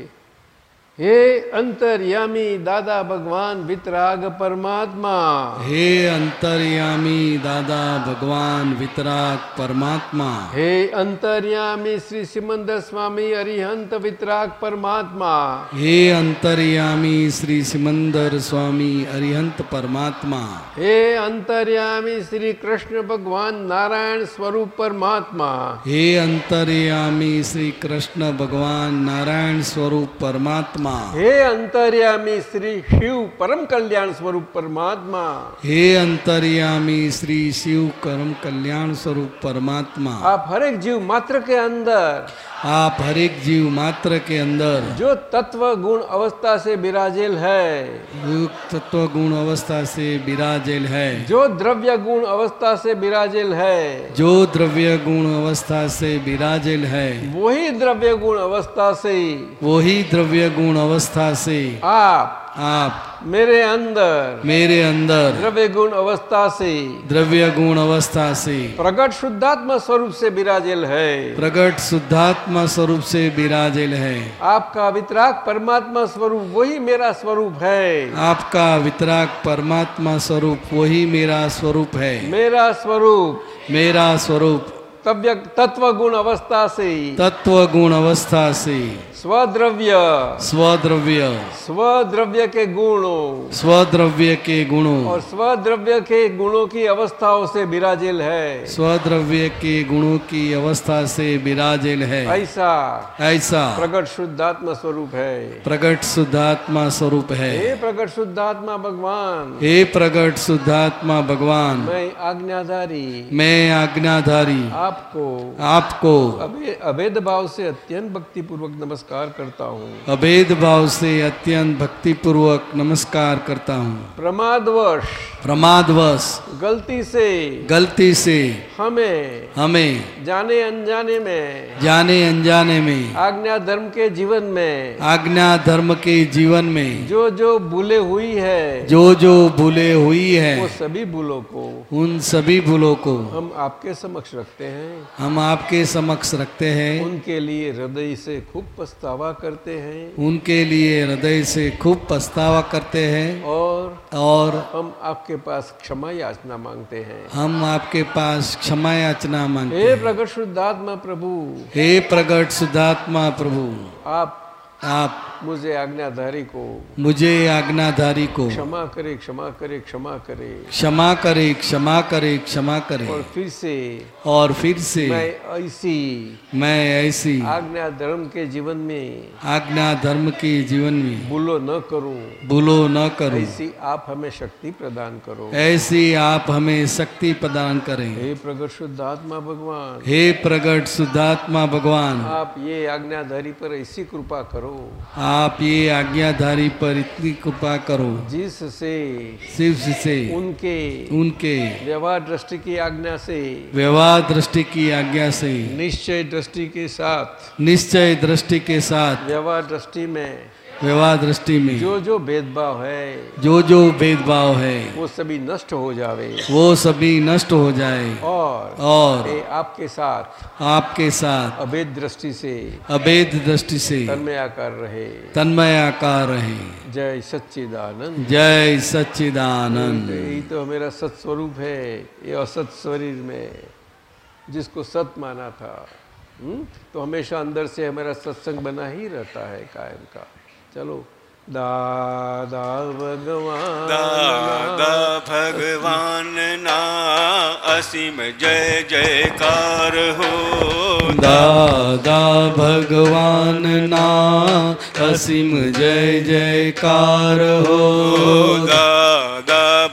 हे अंतर्यामी दादा भगवान वितराग परमात्मा हे अंतर्यामी दादा भगवान वितराग परमात्मा हे अंतर्यामी श्री सिमंदर स्वामी अरिहंत वितराग परमात्मा हे अंतर्यामी श्री सिमंदर स्वामी अरिहंत परमात्मा हे अंतर्यामी श्री कृष्ण भगवान नारायण स्वरूप परमात्मा हे अंतर्यामी श्री कृष्ण भगवान नारायण स्वरूप परमात्मा। हे अंतर्यामी श्री शिव परम कल्याण स्वरूप परमात्मा। हे अंतर्यामी श्री शिव कर्म कल्याण स्वरूप परमात्मा। आप हर एक जीव मात्र के अंदर। आप हर एक जीव मात्र के अंदर। जो तत्व गुण अवस्था से विराजेल है। युक्त तत्व गुण अवस्था से विराजेल है। जो द्रव्य गुण अवस्था से विराजेल है। जो द्रव्य गुण अवस्था से विराजेल है। वही द्रव्य गुण अवस्था से वही द्रव्य गुण अवस्था से। आप आप मेरे अंदर मेरे अंदर द्रव्य गुण अवस्था से द्रव्य गुण अवस्था से। प्रकट शुद्धात्मा स्वरूप से विराजेल है। प्रकट शुद्धात्मा स्वरूप से विराजेल है। आपका वितराग परमात्मा स्वरूप वही मेरा स्वरूप है। आपका वितराग परमात्मा स्वरूप वही मेरा स्वरूप है। मेरा स्वरूप मेरा स्वरूप तत्व गुण अवस्था से। तत्व गुण अवस्था से। स्वद्रव्य। स्वद्रव्य। स्वद्रव्य के गुणों। स्वद्रव्य के गुणों। और स्वद्रव्य के गुणों की अवस्थाओं से विराजेल है। स्वद्रव्य के गुणों की अवस्था से विराजेल है। ऐसा ऐसा। प्रकट शुद्धात्मा स्वरूप है। प्रकट शुद्धात्मा स्वरूप है। हे प्रकट शुद्धात्मा भगवान। हे प्रकट शुद्धात्मा भगवान। मैं आज्ञाधारी। मैं आज्ञाधारी। आपको आपको अभे- अभेद भाव से अत्यंत भक्ति पूर्वक नमस्कार करता हूँ। अभेद भाव से अत्यंत भक्ति पूर्वक नमस्कार करता हूँ। प्रमादवश। प्रमादवश। गलती से। गलती से। हमें। हमें। जाने अनजाने में। जाने अनजाने में। आज्ञा धर्म के जीवन में। आज्ञा धर्म के जीवन में। जो जो भूले हुई है। जो जो भूले हुई है। वो सभी भूलों को। उन सभी भूलों को। हम आपके समक्ष रखते हैं। हम आपके समक्ष रखते हैं। उनके लिए हृदय से खूब पछतावा करते हैं। उनके लिए हृदय से खूब पछतावा करते हैं। और और हम आपके पास क्षमा याचना मांगते हैं। हम आपके पास क्षमा याचना मांगते हे प्रगट शुद्धात्मा प्रभु। हे प्रगट शुद्धात्मा प्रभु। आप आप मुझे आज्ञाधारी को मुझे आज्ञाधारी को क्षमा करे क्षमा करे क्षमा करे। क्षमा करे क्षमा करे क्षमा करे। और फिर से और फिर से मैं ऐसी मैं ऐसी आज्ञा धर्म के जीवन में आज्ञा धर्म के जीवन में भूलो न करूँ। भूलो न करूँ। ऐसी आप हमें शक्ति प्रदान करो। ऐसी आप हमें शक्ति प्रदान करें। हे प्रगट शुद्धात्मा भगवान। हे प्रगट शुद्धात्मा भगवान। आप ये आज्ञाधारी पर ऐसी कृपा करो। आप ये आज्ञाधारी पर इतनी कृपा करो। जिससे शिव से उनके उनके व्यवहार दृष्टि की आज्ञा से व्यवहार दृष्टि की आज्ञा से निश्चय दृष्टि के साथ निश्चय दृष्टि के साथ व्यवहार दृष्टि में व्यवहार दृष्टि में। जो जो भेदभाव है जो जो भेदभाव है वो सभी नष्ट हो जावे। वो सभी नष्ट हो जाए। और और आपके साथ आपके साथ अभेद दृष्टि से अभेद दृष्टि से तन्मय आकार रहे। तन्मय आकार रहे। जय सच्चिदानंद। जय सच्चिदानंद। यही तो मेरा सत्स्वरूप है ये असत शरीर में जिसको सत माना था। हुँ? तो हमेशा अंदर से हमारा सत्संग बना ही रहता है कायम का। चलो। दादा भगवान दादा भगवान ना असीम जय जयकार हो। दादा भगवान ना असीम जय जयकार हो। दादा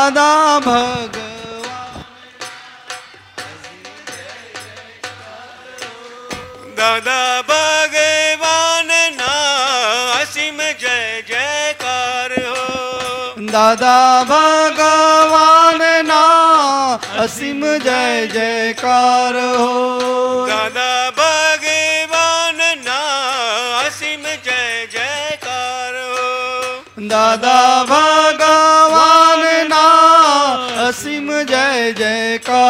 दादा भगवान। दादा भगवान ना असीम जय जयकार हो। दादा भगवान ना असीम जय जयकार हो। दादा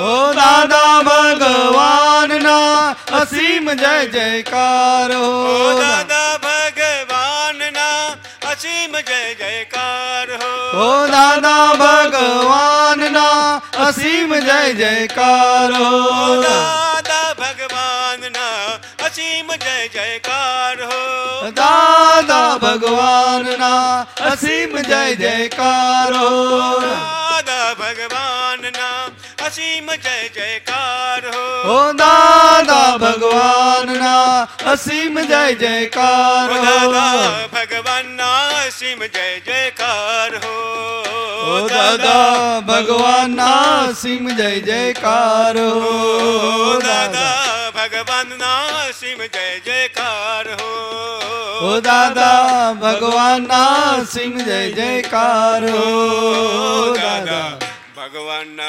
ओ दादा भगवान ना असीम जय जयकार हो। दादा भगवान ना असीम जय जयकार हो। ओ दादा भगवान ना असीम जय जयकार हो। दादा भगवान ना असीम जय जयकार हो। दादा भगवान ना असीम जय जयकार हो। दादा भगवान ना असीम जय जयकार हो। ओ दादा भगवान ना असीम जय जयकार हो। दादा भगवान ना असीम जय जयकार हो। ओ दादा भगवान ना असीम जय जयकार हो। दादा भगवान ना असीम जय जयकार हो। ओ दादा भगवान ना असीम जय जयकार हो। दादा भगवान ना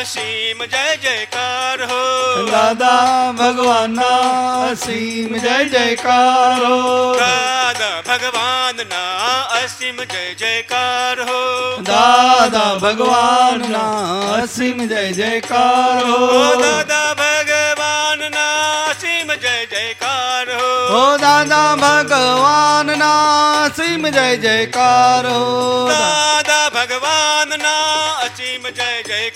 असीम जय जयकार हो। दादा भगवान असीम जय जयकार हो। दादा भगवान ना असीम जय जयकार हो। दादा भगवान ना असीम जय जयकार हो। दादा भगवान ना असीम जय जयकार हो। दादा भगवान ना असीम जय जयकार हो। दादा भगवान ना असीम जय जयकार हो। दादा भगवान ना असीम जय जयकार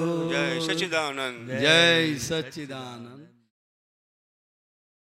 सच्चिदानंद। जय सच्चिदानंद।